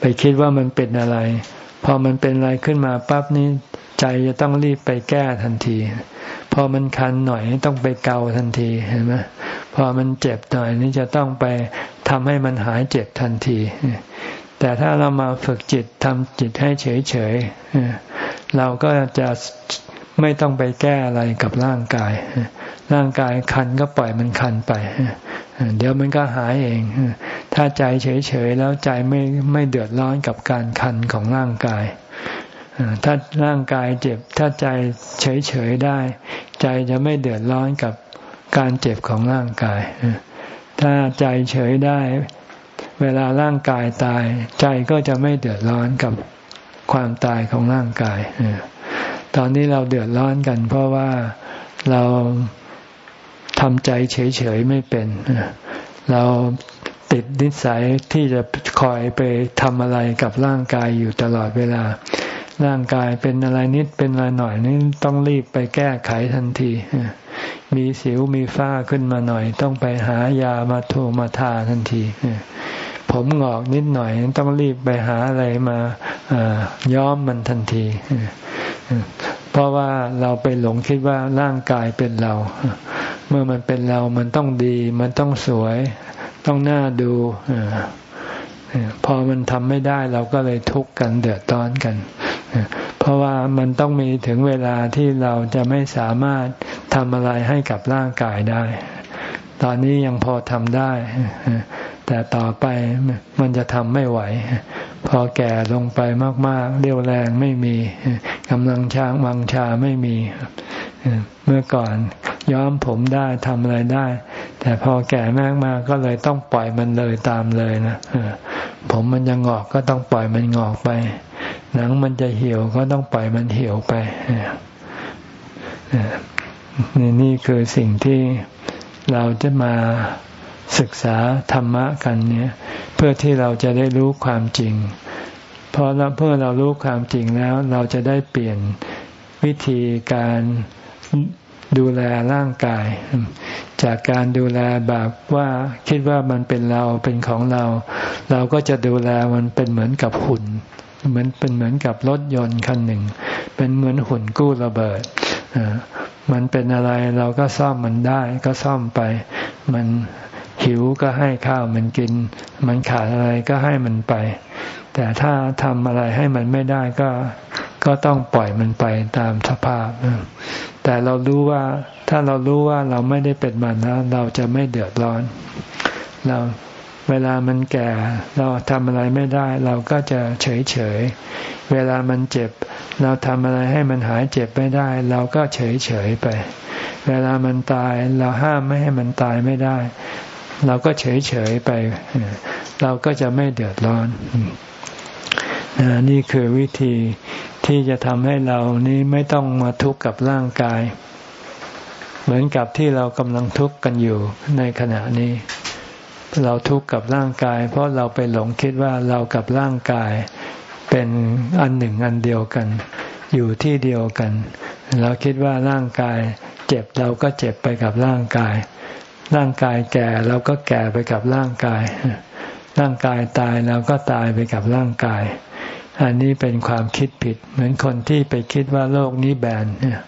ไปคิดว่ามันเป็นอะไร พอมันเป็นอะไรขึ้นมาปั๊บนี้ใจจะต้องรีบไปแก้ทันที พอมันคันหน่อยต้องไปเกาทันทีเห็นไหมพอมันเจ็บหน่อยนี่จะต้องไป ทำให้มันหายเจ็บทันที แต่ถ้าเรามาฝึกจิตทำจิตให้เฉยๆเราก็จะไม่ต้องไปแก้อะไรกับร่างกาย ร่างกายคันก็ปล่อยมันคันไป เดี๋ยวมันก็หายเอง ถ้าใจเฉยๆแล้วใจไม่ไม่เดือดร้อนกับการคันของร่างกาย ถ้าร่างกายเจ็บ ถ้าใจเฉยๆได้ ใจจะไม่เดือดร้อนกับการเจ็บของร่างกาย ถ้าใจเฉยได้ เวลาร่างกายตาย ใจก็จะไม่เดือดร้อนกับความตายของร่างกายตอนนี้เราเดือดร้อนกัน เพราะว่าเราทำใจเฉยๆไม่เป็น เราติดนิสัยที่จะคอยไปทำอะไรกับร่างกายอยู่ตลอดเวลา ร่างกายเป็นอะไรนิดเป็นอะไรหน่อยนี่ต้องรีบไปแก้ไขทันที มีสิวมีฝ้าขึ้นมาหน่อย ต้องไปหายามาโทมาทาทันที ผมหงอกนิดหน่อยต้องรีบไปหาอะไรมาย้อมมันทันที เพราะว่าเราไปหลงคิดว่าร่างกายเป็นเรา เมื่อมันเป็นเรามันต้องดี มันต้องสวย ต้องน่าดูพอมันทำไม่ได้เราก็เลยทุกข์กันเดือดร้อนกัน ราะว่ามันต้องมีถึงเวลาที่เราจะไม่สามารถทำอะไรให้กับร่างกายได้ ตอนนี้ยังพอทำได้ แต่ต่อไปมันจะทำไม่ไหว พอแก่ลงไปมาก ๆ เรี่ยวแรงไม่มีกำลังช้างวังชาไม่มี เมื่อก่อนย้อมผมได้ทำอะไรได้ แต่พอแก่มากมาก็เลยต้องปล่อยมันเลยตามเลยนะผมมันจะงอกก็ต้องปล่อยมันงอกไป หนังมันจะเหี่ยวก็ต้องปล่อยมันเหี่ยวไปนี่นี่คือสิ่งที่เราจะมาศึกษาธรรมะกันเนี่ย เพื่อที่เราจะได้รู้ความจริงพอเราเพื่อเรารู้ความจริงแล้ว เราจะได้เปลี่ยนวิธีการดูแลร่างกาย จากการดูแลแบบว่าคิดว่ามันเป็นเราเป็นของเรา เราก็จะดูแลมันเป็นเหมือนกับหุ่น เหมือนเป็นเหมือนกับรถยนต์คันหนึ่ง เป็นเหมือนหุ่นกู้ระเบิดมันเป็นอะไรเราก็ซ่อมมันได้ก็ซ่อมไป มันหิวก็ให้ข้าวมันกิน มันขาดอะไรก็ให้มันไป แต่ถ้าทำอะไรให้มันไม่ได้ก็ก็ต้องปล่อยมันไปตามสภาพ แต่เรารู้ว่าถ้าเรารู้ว่าเราไม่ได้เป็นมันแล้วเราจะไม่เดือดร้อน เรา เวลามันแก่เราทำอะไรไม่ได้ เราก็จะเฉยเฉย เวลามันเจ็บ เราทำอะไรให้มันหายเจ็บไม่ได้ เราก็เฉยเฉยไป เวลามันตายเราห้ามไม่ให้มันตายไม่ได้ เราก็เฉยเฉยไป เราก็จะไม่เดือดร้อน นี่คือวิธีที่จะทำให้เรานี้ไม่ต้องมาทุกข์กับร่างกาย เหมือนกับที่เรากำลังทุกข์กันอยู่ในขณะนี้ เราทุกข์กับร่างกาย เพราะเราไปหลงคิดว่าเรากับร่างกายเป็นอันหนึ่งอันเดียวกัน อยู่ที่เดียวกัน เราคิดว่าร่างกาย เจ็บเราก็เจ็บไปกับร่างกาย ร่างกายแก่เราก็แก่ไปกับร่างกาย ร่างกายตายเราก็ตายไปกับร่างกาย อันนี้เป็นความคิดผิด เหมือนคนที่ไปคิดว่าโลกนี้แบนเนี่ย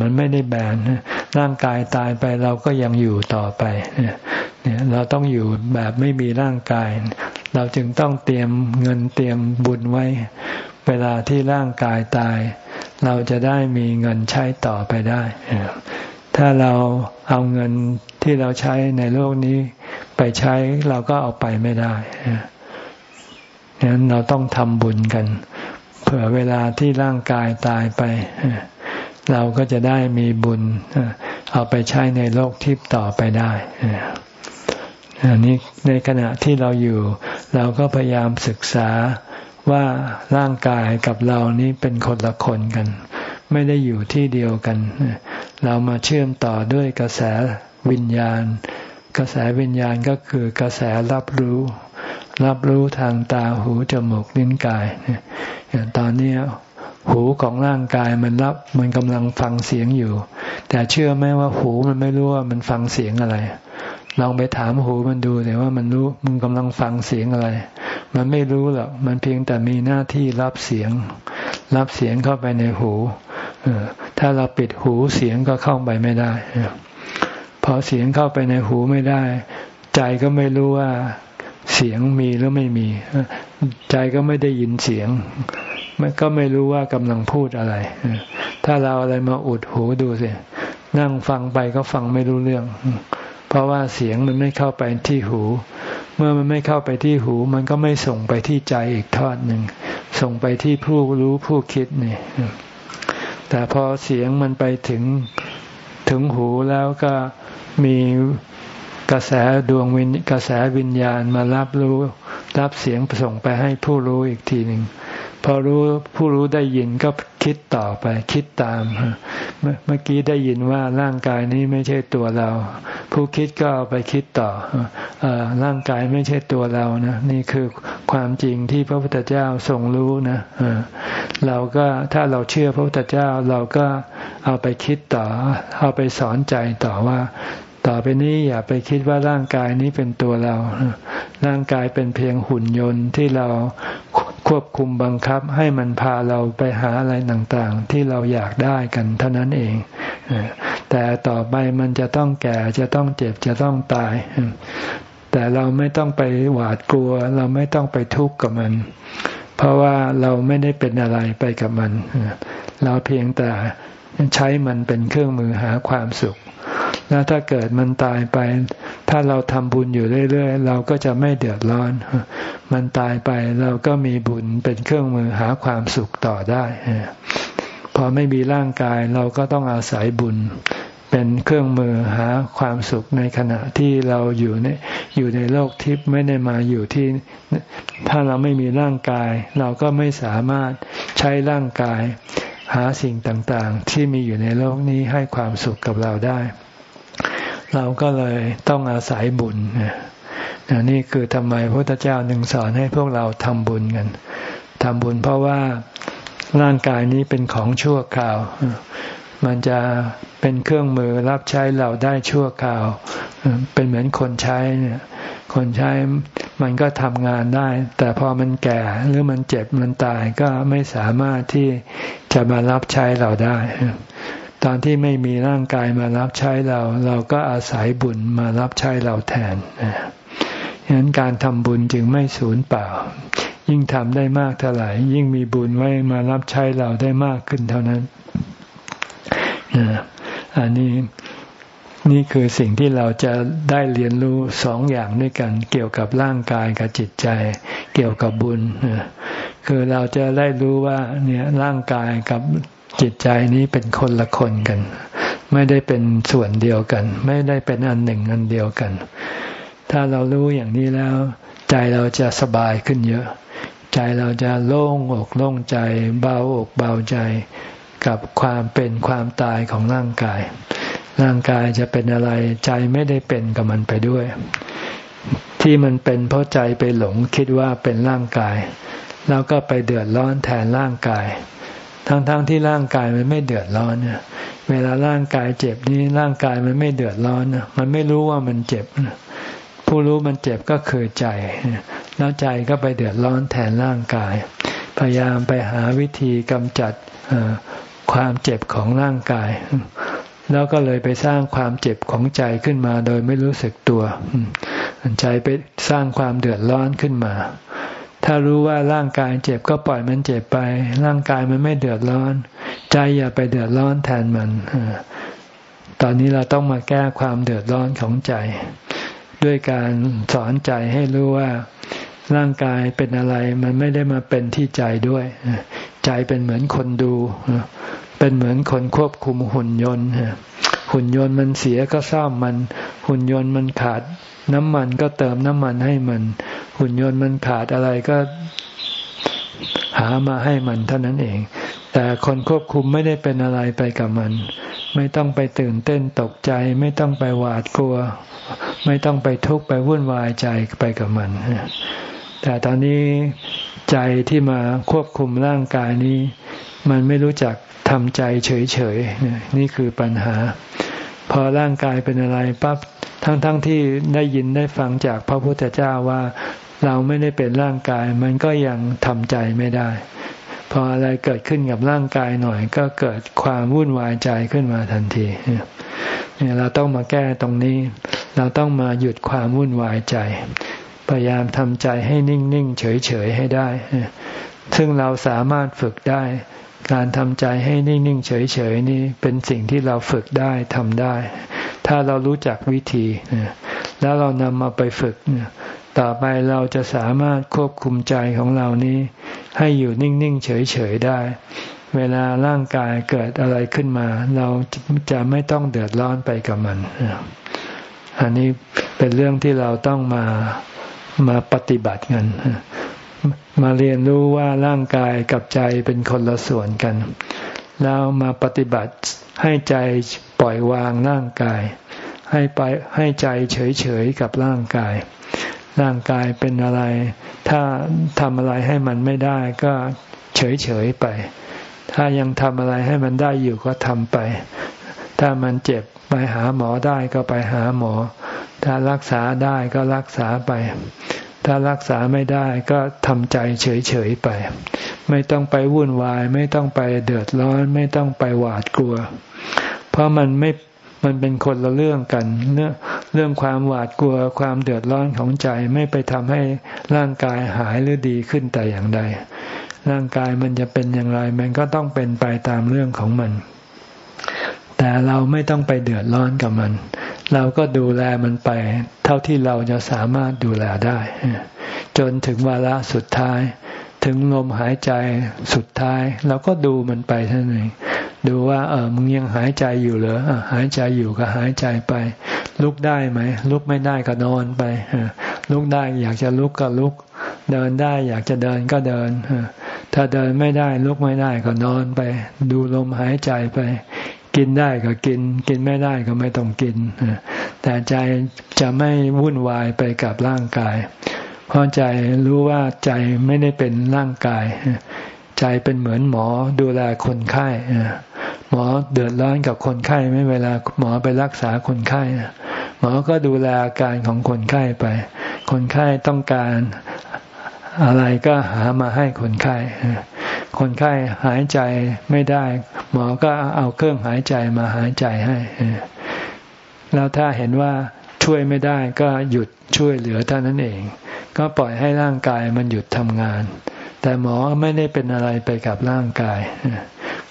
มันไม่ได้แบน ร่างกายตายไปเราก็ยังอยู่ต่อไปเนี่ยเราต้องอยู่แบบไม่มีร่างกาย เราจึงต้องเตรียมเงินเตรียมบุญไว้ เวลาที่ร่างกายตาย เราจะได้มีเงินใช้ต่อไปได้ ถ้าเราเอาเงินที่เราใช้ในโลกนี้ไปใช้เราก็เอาไปไม่ได้ดังนั้นเราต้องทำบุญกัน เผื่อเวลาที่ร่างกายตายไป เราก็จะได้มีบุญเอาไปใช้ในโลกทิพย์ต่อไปได้อันนี้ในขณะที่เราอยู่ เราก็พยายามศึกษาว่าร่างกายกับเรานี้เป็นคนละคนกัน ไม่ได้อยู่ที่เดียวกัน เรามาเชื่อมต่อด้วยกระแสวิญญาณ กระแสวิญญาณก็คือกระแสรับรู้ รับรู้ทางตาหูจมูกลิ้นกายอย่างตอนนี้ หูของร่างกายมันรับมันกำลังฟังเสียงอยู่ แต่เชื่อไหมว่าหูมันไม่รู้ว่ามันฟังเสียงอะไร ลองไปถามหูมันดูแต่ว่ามันรู้มันกำลังฟังเสียงอะไร มันไม่รู้หรอกมันเพียงแต่มีหน้าที่รับเสียง รับเสียงเข้าไปในหูถ้าเราปิดหูเสียงก็เข้าไปไม่ได้พอเสียงเข้าไปในหูไม่ได้ ใจก็ไม่รู้ว่าเสียงมีหรือไม่มี ใจก็ไม่ได้ยินเสียง มันก็ไม่รู้ว่ากำลังพูดอะไร ถ้าเราอะไรมาอุดหูดูสิ นั่งฟังไปก็ฟังไม่รู้เรื่อง เพราะว่าเสียงมันไม่เข้าไปที่หู เมื่อมันไม่เข้าไปที่หู มันก็ไม่ส่งไปที่ใจอีกทอดหนึ่ง ส่งไปที่ผู้รู้ผู้คิดนี่ แต่พอเสียงมันไปถึงถึงหูแล้วก็มีกระแสดวงวิญกระแสวิญญาณมารับรู้ รับเสียงส่งไปให้ผู้รู้อีกทีหนึ่ง อรู้ผู้รู้ได้ยินก็คิดต่อไป คิดตาม เมื่อกี้ได้ยินว่าร่างกายนี้ไม่ใช่ตัวเรา ผู้คิดก็ไปคิดต่ออร่างกายไม่ใช่ตัวเรานะนี่คือความจริงที่พระพุทธเจ้าทรงรู้นะเราก็ถ้าเราเชื่อพระพุทธเจ้าเราก็เอาไปคิดต่อ เอาไปสอนใจต่อว่า ต่อไปนี้อย่าไปคิดว่าร่างกายนี้เป็นตัวเรา ร่างกายเป็นเพียงหุ่นยนต์ที่เราควบคุมบังคับให้มันพาเราไปหาอะไรต่างๆ ที่เราอยากได้กันเท่านั้นเอง แต่ต่อไปมันจะต้องแก่จะต้องเจ็บจะต้องตาย แต่เราไม่ต้องไปหวาดกลัว เราไม่ต้องไปทุกข์กับมัน เพราะว่าเราไม่ได้เป็นอะไรไปกับมัน เราเพียงแต่ใช้มันเป็นเครื่องมือหาความสุข แล้วถ้าเกิดมันตายไป ถ้าเราทำบุญอยู่เรื่อยๆ เราก็จะไม่เดือดร้อน มันตายไปเราก็มีบุญเป็นเครื่องมือหาความสุขต่อได้ พอไม่มีร่างกายเราก็ต้องอาศัยบุญ เป็นเครื่องมือหาความสุขในขณะที่เราอยู่ในอยู่ในโลกทิพย์ไม่ได้มาอยู่ที่ ถ้าเราไม่มีร่างกาย เราก็ไม่สามารถใช้ร่างกายหาสิ่งต่างๆ ที่มีอยู่ในโลกนี้ให้ความสุขกับเราได้ เราก็เลยต้องอาศัยบุญนี่คือทำไมพระพุทธเจ้าหนึ่งสอนให้พวกเราทำบุญกันทำบุญเพราะว่าร่างกายนี้เป็นของชั่วคราว มันจะเป็นเครื่องมือรับใช้เราได้ชั่วคราว เป็นเหมือนคนใช้เนี่ยคนใช้มันก็ทำงานได้ แต่พอมันแก่หรือมันเจ็บมันตายก็ไม่สามารถที่จะมารับใช้เราได้ ตอนที่ไม่มีร่างกายมารับใช้เรา เราก็อาศัยบุญมารับใช้เราแทนฉะนั้นการทำบุญจึงไม่สูญเปล่า ยิ่งทำได้มากเท่าไหร่ ยิ่งมีบุญไว้มารับใช้เราได้มากขึ้นเท่านั้นอันนี้นี่คือสิ่งที่เราจะได้เรียนรู้สองอย่างด้วยกัน เกี่ยวกับร่างกายกับจิตใจ เกี่ยวกับบุญคือเราจะได้รู้ว่าเนี่ยร่างกายกับ จิตใจนี้เป็นคนละคนกัน ไม่ได้เป็นส่วนเดียวกัน ไม่ได้เป็นอันหนึ่งอันเดียวกัน ถ้าเรารู้อย่างนี้แล้ว ใจเราจะสบายขึ้นเยอะ ใจเราจะโล่งอกโล่งใจ เบาอกเบาใจกับความเป็นความตายของร่างกาย ร่างกายจะเป็นอะไรใจไม่ได้เป็นกับมันไปด้วย ที่มันเป็นเพราะใจไปหลงคิดว่าเป็นร่างกาย แล้วก็ไปเดือดร้อนแทนร่างกาย ทั้งๆทที่ร่างกายมันไม่เดือดร้อนเนี่ยเวลาร่างกายเจ็บนี้ร่างกายมันไม่เดือดร้อนมันไม่รู้ว่ามันเจ็บผู้รู้มันเจ็บก็คือใจ แล้วใจก็ไปเดือดร้อนแทนร่างกาย พยายามไปหาวิธีกำจัดความเจ็บของร่างกาย แล้วก็เลยไปสร้างความเจ็บของใจขึ้นมาโดยไม่รู้สึกตัว ใจไปสร้างความเดือดร้อนขึ้นมา ถ้ารู้ว่าร่างกายเจ็บก็ปล่อยมันเจ็บไป ร่างกายมันไม่เดือดร้อน ใจอย่าไปเดือดร้อนแทนมันตอนนี้เราต้องมาแก้ความเดือดร้อนของใจ ด้วยการสอนใจให้รู้ว่าร่างกายเป็นอะไรมันไม่ได้มาเป็นที่ใจด้วย ใจเป็นเหมือนคนดู เป็นเหมือนคนควบคุมหุ่นยนต์หุ่นยนต์มันเสียก็ซ่อมมัน หุ่นยนต์มันขาด น้ำมันก็เติมน้ำมันให้มัน หุ่นยนต์มันขาดอะไรก็หามาให้มันเท่านั้นเอง แต่คนควบคุมไม่ได้เป็นอะไรไปกับมัน ไม่ต้องไปตื่นเต้นตกใจ ไม่ต้องไปหวาดกลัว ไม่ต้องไปทุกข์ไปวุ่นวายใจไปกับมัน แต่ตอนนี้ใจที่มาควบคุมร่างกายนี้ มันไม่รู้จักทำใจเฉยๆ นี่คือปัญหา พอร่างกายเป็นอะไรปั๊บทั้งๆทที่ได้ยินได้ฟังจากพระพุทธเจ้าว่า เราไม่ได้เป็นร่างกาย มันก็ยังทำใจไม่ได้ พออะไรเกิดขึ้นกับร่างกายหน่อย ก็เกิดความวุ่นวายใจขึ้นมาทันทีเนี่ยเราต้องมาแก้ตรงนี้ เราต้องมาหยุดความวุ่นวายใจ พยายามทำใจให้นิ่งๆเฉยๆให้ได้ ซึ่งเราสามารถฝึกได้ การทำใจให้นิ่งๆเฉยๆนี่เป็นสิ่งที่เราฝึกได้ทำได้ ถ้าเรารู้จักวิธี แล้วเรานำมาไปฝึก ต่อไปเราจะสามารถควบคุมใจของเรานี้ ให้อยู่นิ่งๆเฉยๆได้ เวลาร่างกายเกิดอะไรขึ้นมา เราจะไม่ต้องเดือดร้อนไปกับมัน อันนี้เป็นเรื่องที่เราต้องมามาปฏิบัติกันมาเรียนรู้ว่าร่างกายกับใจเป็นคนละส่วนกัน แล้วมาปฏิบัติให้ใจปล่อยวางร่างกาย ให้ไปให้ใจเฉยๆกับร่างกาย ร่างกายเป็นอะไร ถ้าทำอะไรให้มันไม่ได้ก็เฉยๆไป ถ้ายังทำอะไรให้มันได้อยู่ก็ทำไป ถ้ามันเจ็บไปหาหมอได้ก็ไปหาหมอ ถ้ารักษาได้ก็รักษาไป ถ้ารักษาไม่ได้ก็ทำใจเฉยๆไป ไม่ต้องไปวุ่นวาย ไม่ต้องไปเดือดร้อน ไม่ต้องไปหวาดกลัว เพราะมันไม่ มันเป็นคนละเรื่องกันเรื่องเรื่องความหวาดกลัวความเดือดร้อนของใจไม่ไปทำให้ร่างกายหายหรือดีขึ้นแต่อย่างใด ร่างกายมันจะเป็นอย่างไร มันก็ต้องเป็นไปตามเรื่องของมัน แต่เราไม่ต้องไปเดือดร้อนกับมัน เราก็ดูแลมันไป เท่าที่เราจะสามารถดูแลได้ จนถึงวาระสุดท้าย ถึงลมหายใจสุดท้ายเราก็ดูมันไปเท่านั้นดูว่าเออมึงยังหายใจอยู่เหรอหายใจอยู่ก็หายใจไป ลุกได้ไหมลุกไม่ได้ก็นอนไปลุกได้อยากจะลุกก็ลุก เดินได้อยากจะเดินก็เดินถ้าเดินไม่ได้ลุกไม่ได้ก็นอนไป ดูลมหายใจไป กินได้ก็กิน กินไม่ได้ก็ไม่ต้องกินแต่ใจจะไม่วุ่นวายไปกับร่างกาย เพราะใจรู้ว่าใจไม่ได้เป็นร่างกาย ใจเป็นเหมือนหมอดูแลคนไข้หมอเดือดร้อนกับคนไข้ไม่เวลาหมอไปรักษาคนไข้หมอก็ดูแลอาการของคนไข้ไป คนไข้ต้องการอะไรก็หามาให้คนไข้ คนไข้หายใจไม่ได้ หมอก็เอาเครื่องหายใจมาหายใจให้ แล้วถ้าเห็นว่าช่วยไม่ได้ก็หยุดช่วยเหลือเท่านั้นเอง ก็ปล่อยให้ร่างกายมันหยุดทำงาน แต่หมอไม่ได้เป็นอะไรไปกับร่างกาย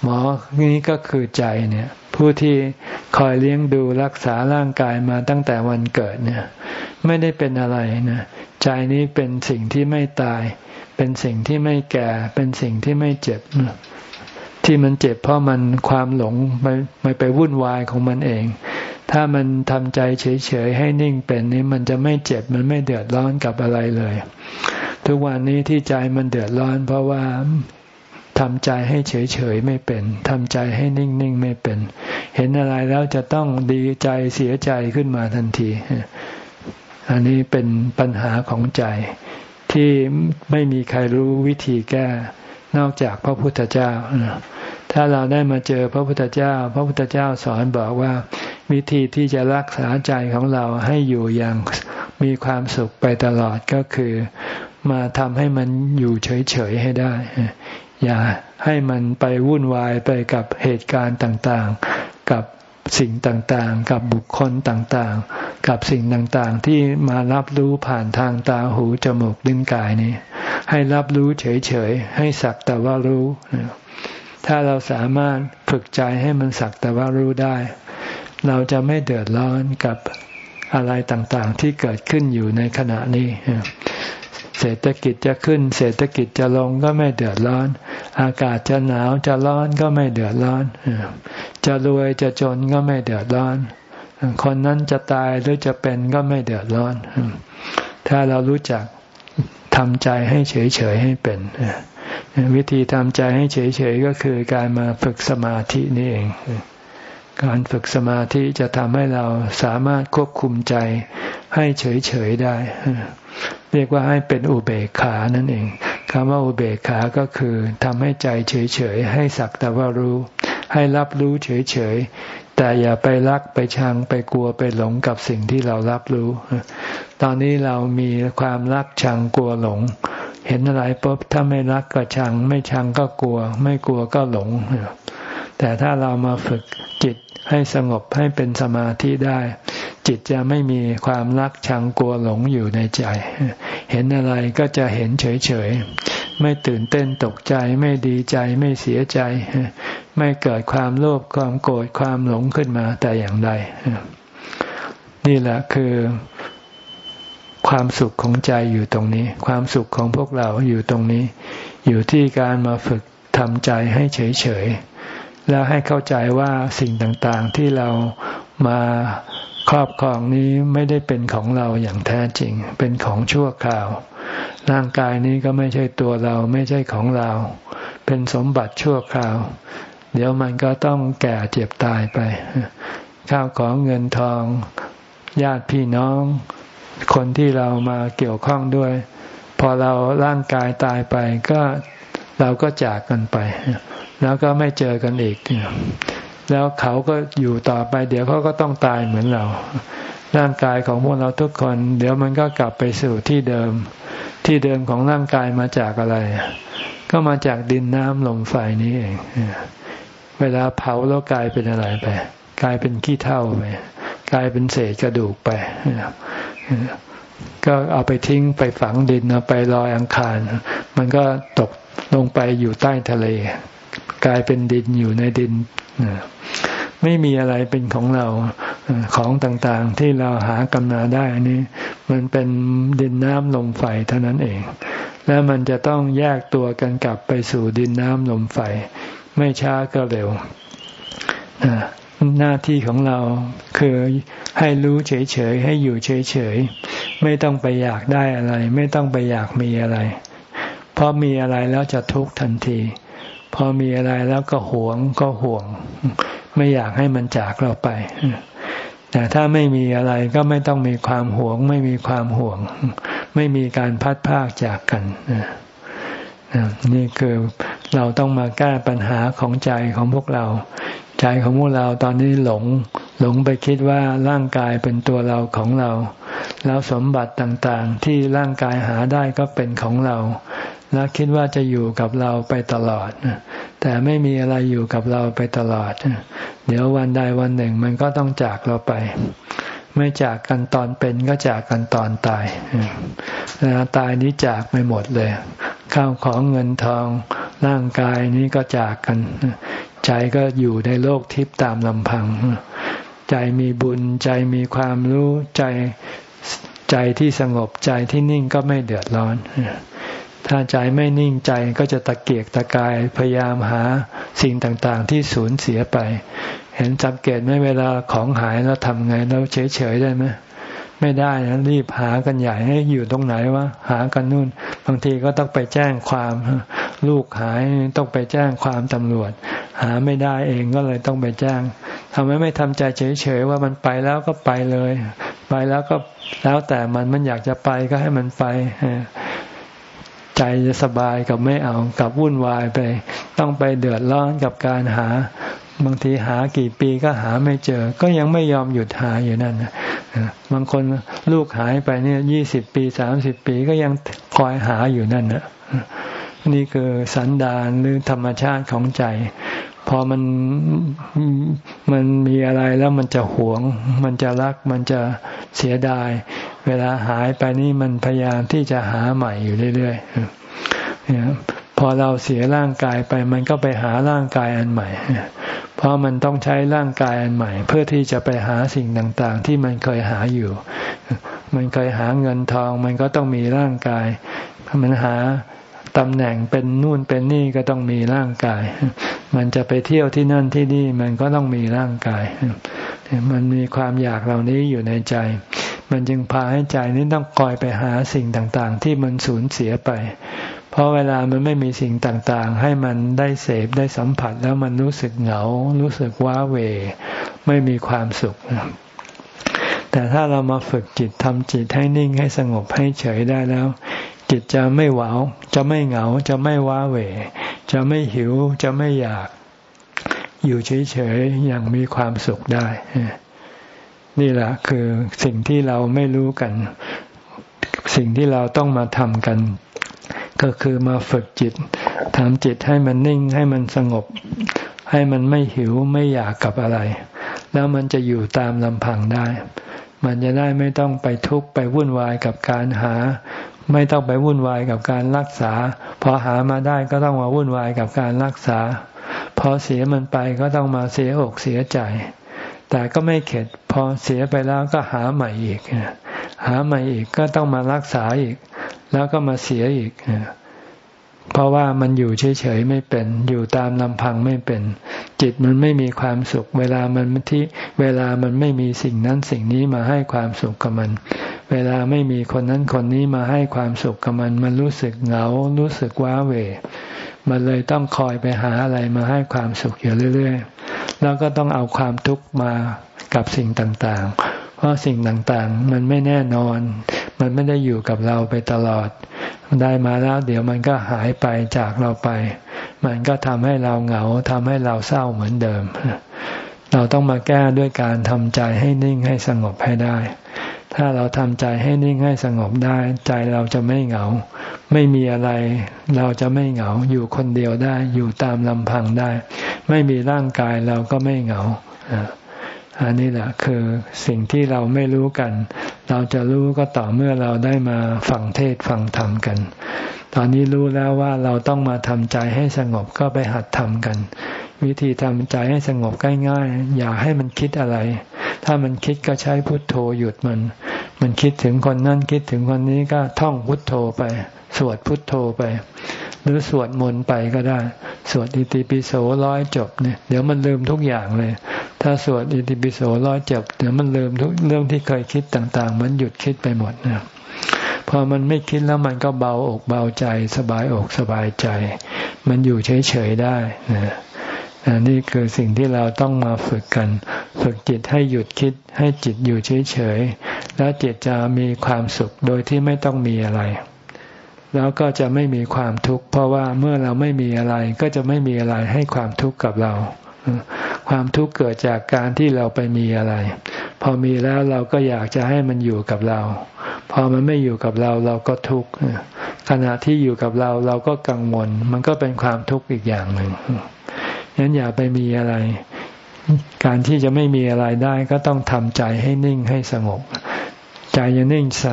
หมอนี้ก็คือใจเนี่ย ผู้ที่คอยเลี้ยงดูรักษาร่างกายมาตั้งแต่วันเกิดเนี่ย ไม่ได้เป็นอะไรนะใจนี้เป็นสิ่งที่ไม่ตาย เป็นสิ่งที่ไม่แก่ เป็นสิ่งที่ไม่เจ็บที่มันเจ็บเพราะมันความหลงไม่ไม่ไปวุ่นวายของมันเอง ถ้ามันทำใจเฉยๆให้นิ่งเป็นนี้มันจะไม่เจ็บมันไม่เดือดร้อนกับอะไรเลย ทุกวันนี้ที่ใจมันเดือดร้อน เพราะว่าทำใจให้เฉยๆไม่เป็นทำใจให้นิ่งๆไม่เป็น เห็นอะไรแล้วจะต้องดีใจเสียใจขึ้นมาทันที อันนี้เป็นปัญหาของใจที่ไม่มีใครรู้วิธีแก้นอกจากพระพุทธเจ้า ถ้าเราได้มาเจอพระพุทธเจ้า พระพุทธเจ้าสอนบอกว่า วิธีที่จะรักษาใจของเราให้อยู่อย่างมีความสุขไปตลอดก็คือ มาทำให้มันอยู่เฉยๆให้ได้ อย่าให้มันไปวุ่นวายไปกับเหตุการณ์ต่างๆ กับสิ่งต่างๆ กับบุคคลต่างๆ กับสิ่งต่างๆ ที่มารับรู้ผ่านทางตาหูจมูกลิ้นกายนี้ ให้รับรู้เฉยๆ ให้สักแต่ว่ารู้ ถ้าเราสามารถฝึกใจให้มันสักแต่ว่ารู้ได้ เราจะไม่เดือดร้อนกับอะไรต่างๆ ที่เกิดขึ้นอยู่ในขณะนี้ เศรษฐกิจจะขึ้น เศรษฐกิจจะลงก็ไม่เดือดร้อน อากาศจะหนาวจะร้อนก็ไม่เดือดร้อน จะรวยจะจนก็ไม่เดือดร้อน คนนั้นจะตายหรือจะเป็นก็ไม่เดือดร้อน ถ้าเรารู้จักทำใจให้เฉยๆให้เป็น วิธีทำใจให้เฉยๆก็คือการมาฝึกสมาธินี่เอง การฝึกสมาธิจะทำให้เราสามารถควบคุมใจให้เฉยๆได้ เรียกว่าให้เป็นอุเบกขานั่นเองคำว่าอุเบกขาก็คือทำให้ใจเฉยๆให้สักแต่ว่ารู้ ให้รับรู้เฉยๆแต่อย่าไปรักไปชังไปกลัวไปหลงกับสิ่งที่เรารับรู้ ตอนนี้เรามีความรักชังกลัวหลง เห็นอะไรปุ๊บถ้าไม่รักก็ชัง ไม่ชังก็กลัว ไม่กลัวก็หลง แต่ถ้าเรามาฝึกจิตให้สงบให้เป็นสมาธิได้ จิตจะไม่มีความรักชังกลัวหลงอยู่ในใจ เห็นอะไรก็จะเห็นเฉยๆ ไม่ตื่นเต้นตกใจไม่ดีใจไม่เสียใจ ไม่เกิดความโลภความโกรธความหลงขึ้นมาแต่อย่างใดนี่แหละคือความสุขของใจอยู่ตรงนี้ ความสุขของพวกเราอยู่ตรงนี้ อยู่ที่การมาฝึกทำใจให้เฉยๆ แล้วให้เข้าใจว่าสิ่งต่างๆที่เรามาครอบครองนี้ไม่ได้เป็นของเราอย่างแท้จริง เป็นของชั่วคราว ร่างกายนี้ก็ไม่ใช่ตัวเราไม่ใช่ของเรา เป็นสมบัติชั่วคราว เดี๋ยวมันก็ต้องแก่เจ็บตายไป ข้าวของเงินทอง ญาติพี่น้อง คนที่เรามาเกี่ยวข้องด้วย พอเราร่างกายตายไปก็เราก็จากกันไป แล้วก็ไม่เจอกันอีก แล้วเขาก็อยู่ต่อไป เดี๋ยวเขาก็ต้องตายเหมือนเรา ร่างกายของพวกเราทุกคน เดี๋ยวมันก็กลับไปสู่ที่เดิม ที่เดิมของร่างกายมาจากอะไร ก็มาจากดินน้ำลมไฟนี้เอง เวลาเผาแล้วกลายเป็นอะไรไป กลายเป็นขี้เถ้าไป กลายเป็นเศษกระดูกไป ก็เอาไปทิ้งไปฝังดินเอาไปลอยอังคาร มันก็ตกลงไปอยู่ใต้ทะเล กลายเป็นดินอยู่ในดินไม่มีอะไรเป็นของเราของต่างๆที่เราหากำนาได้นี้มันเป็นดินน้ำลมไฟเท่านั้นเอง แล้วมันจะต้องแยกตัวกันกลับไปสู่ดินน้ำลมไฟ ไม่ช้าก็เร็วหน้าที่ของเราคือให้รู้เฉยๆให้อยู่เฉยๆไม่ต้องไปอยากได้อะไร ไม่ต้องไปอยากมีอะไร เพราะมีอะไรแล้วจะทุกข์ทันที พอมีอะไรแล้วก็หวงก็ห่วง ไม่อยากให้มันจากเราไป แต่ถ้าไม่มีอะไรก็ไม่ต้องมีความหวง ไม่มีความห่วง ไม่มีการพัดพากจากกันนี่คือเราต้องมาแก้ปัญหาของใจของพวกเรา ใจของพวกเราตอนนี้หลง หลงไปคิดว่าร่างกายเป็นตัวเราของเรา แล้วสมบัติต่างๆ ที่ร่างกายหาได้ก็เป็นของเรา แล้วคิดว่าจะอยู่กับเราไปตลอด แต่ไม่มีอะไรอยู่กับเราไปตลอด เดี๋ยววันใดวันหนึ่งมันก็ต้องจากเราไป ไม่จากกันตอนเป็นก็จากกันตอนตายแล้วตายนี้จากไม่หมดเลย ข้าวของเงินทองร่างกายนี้ก็จากกัน ใจก็อยู่ในโลกทิพย์ตามลำพัง ใจมีบุญใจมีความรู้ใจใจที่สงบใจที่นิ่งก็ไม่เดือดร้อน ถ้าใจไม่นิ่งใจก็จะตะเกียกตะกายพยายามหาสิ่งต่างๆ ที่สูญเสียไป เห็นสังเกตไหมเวลาของหายแล้วทำไงเราเฉยๆได้ไหมไม่ได้นะรีบหากันใหญ่ให้อยู่ตรงไหนวะหากันนู่น บางทีก็ต้องไปแจ้งความ ลูกหายต้องไปแจ้งความตำรวจ หาไม่ได้เองก็เลยต้องไปแจ้งทำไมไม่ทำใจเฉยๆว่ามันไปแล้วก็ไปเลย ไปแล้วก็แล้วแต่มันมันอยากจะไปก็ให้มันไป ใจจะสบายกับไม่เอากับวุ่นวายไป ต้องไปเดือดร้อนกับการหา บางทีหากี่ปีก็หาไม่เจอ ก็ยังไม่ยอมหยุดหาอยู่นั่นบางคนลูกหายไปเนี่ยยี่สิบปีสามสิบปีก็ยังคอยหาอยู่นั่นนะนี่คือสันดานหรือธรรมชาติของใจ พอมันมันมีอะไรแล้วมันจะหวง มันจะรักมันจะเสียดาย เวลาหายไปนี่มันพยายามที่จะหาใหม่อยู่เรื่อยๆพอเราเสียร่างกายไป มันก็ไปหาร่างกายอันใหม่ เพราะมันต้องใช้ร่างกายอันใหม่ เพื่อที่จะไปหาสิ่งต่างๆ ที่มันเคยหาอยู่ มันเคยหาเงินทอง มันก็ต้องมีร่างกายมันหา ตำแหน่งเป็นนู่นเป็นนี่ก็ต้องมีร่างกาย มันจะไปเที่ยวที่นั่นที่นี่มันก็ต้องมีร่างกาย มันมีความอยากเหล่านี้อยู่ในใจ มันจึงพาให้ใจนี้ต้องคอยไปหาสิ่งต่างๆ ที่มันสูญเสียไป เพราะเวลามันไม่มีสิ่งต่างๆ ให้มันได้เสพได้สัมผัสแล้วมันรู้สึกเหงา รู้สึกว้าเว ไม่มีความสุขแต่ถ้าเรามาฝึกจิตทำจิตให้นิ่งให้สงบให้เฉยได้แล้ว จิตจะไม่หวาวจะไม่เหงา จะไม่ว้าเหวจะไม่หิว จะไม่อยาก อยู่เฉยๆอย่างมีความสุขได้ นี่แหละคือสิ่งที่เราไม่รู้กัน สิ่งที่เราต้องมาทำกัน ก็คือมาฝึกจิตทำจิตให้มันนิ่งให้มันสงบ ให้มันไม่หิวไม่อยากกับอะไร แล้วมันจะอยู่ตามลำพังได้ มันจะได้ไม่ต้องไปทุกข์ไปวุ่นวายกับการหา ไม่ต้องไปวุ่นวายกับการรักษา พอหามาได้ก็ต้องมาวุ่นวายกับการรักษา พอเสียมันไปก็ต้องมาเสียอกเสียใจ แต่ก็ไม่เข็ด พอเสียไปแล้วก็หาใหม่อีก หาใหม่อีกก็ต้องมารักษาอีก แล้วก็มาเสียอีก เพราะว่ามันอยู่เฉยๆไม่เป็น อยู่ตามลำพังไม่เป็น จิตมันไม่มีความสุข เวลามันที่ เวลามันไม่มีสิ่งนั้นสิ่งนี้มาให้ความสุขกับมัน เวลาไม่มีคนนั้นคนนี้มาให้ความสุขกับมัน มันรู้สึกเหงา รู้สึกว้าเหวมันเลยต้องคอยไปหาอะไรมาให้ความสุขอยู่เรื่อย ๆ แล้วก็ต้องเอาความทุกข์มากับสิ่งต่างๆ เพราะสิ่งต่างๆ มันไม่แน่นอน มันไม่ได้อยู่กับเราไปตลอด ได้มาแล้วเดี๋ยวมันก็หายไปจากเราไป มันก็ทำให้เราเหงาทำให้เราเศร้าเหมือนเดิม เราต้องมาแก้ด้วยการทำใจให้นิ่งให้สงบให้ได้ ถ้าเราทำใจให้นิ่งให้สงบได้ ใจเราจะไม่เหงา ไม่มีอะไร เราจะไม่เหงา อยู่คนเดียวได้ อยู่ตามลำพังได้ ไม่มีร่างกายเราก็ไม่เหงาอันนี้แหละคือสิ่งที่เราไม่รู้กัน เราจะรู้ก็ต่อเมื่อเราได้มาฟังเทศฟังธรรมกัน ตอนนี้รู้แล้วว่าเราต้องมาทำใจให้สงบก็ไปหัดทำกัน วิธีทำใจให้สงบง่ายๆอย่าให้มันคิดอะไร ถ้ามันคิดก็ใช้พุทโธหยุดมัน มันคิดถึงคนนั้นคิดถึงคนนี้ก็ท่องพุทโธไป สวดพุทโธไป หรือสวดมนต์ไปก็ได้ สวดอิติปิโสร้อยจบเนี่ยเดี๋ยวมันลืมทุกอย่างเลย ถ้าสวดอิติปิโสร้อยจบ เดี๋ยวมันลืมทุกเรื่องที่เคยคิดต่างๆ มันหยุดคิดไปหมดนะพอมันไม่คิดแล้วมันก็เบาอกเบาใจ สบายอกสบายใจ มันอยู่เฉยๆได้นะ นี่คือสิ่งที่เราต้องมาฝึกกัน ฝึกจิตให้หยุดคิด ให้จิตอยู่เฉยๆ แล้วจิตจะมีความสุขโดยที่ไม่ต้องมีอะไร แล้วก็จะไม่มีความทุกข์เพราะว่าเมื่อเราไม่มีอะไรก็จะไม่มีอะไรให้ความทุกข์กับเรา ความทุกข์เกิดจากการที่เราไปมีอะไร พอมีแล้วเราก็อยากจะให้มันอยู่กับเรา พอมันไม่อยู่กับเราเราก็ทุกข์ขณะที่อยู่กับเราเราก็กังวล มันก็เป็นความทุกข์อีกอย่างหนึ่ง งั้นอย่าไปมีอะไร การที่จะไม่มีอะไรได้ก็ต้องทำใจให้นิ่งให้สงบ ใจจะนิ่งส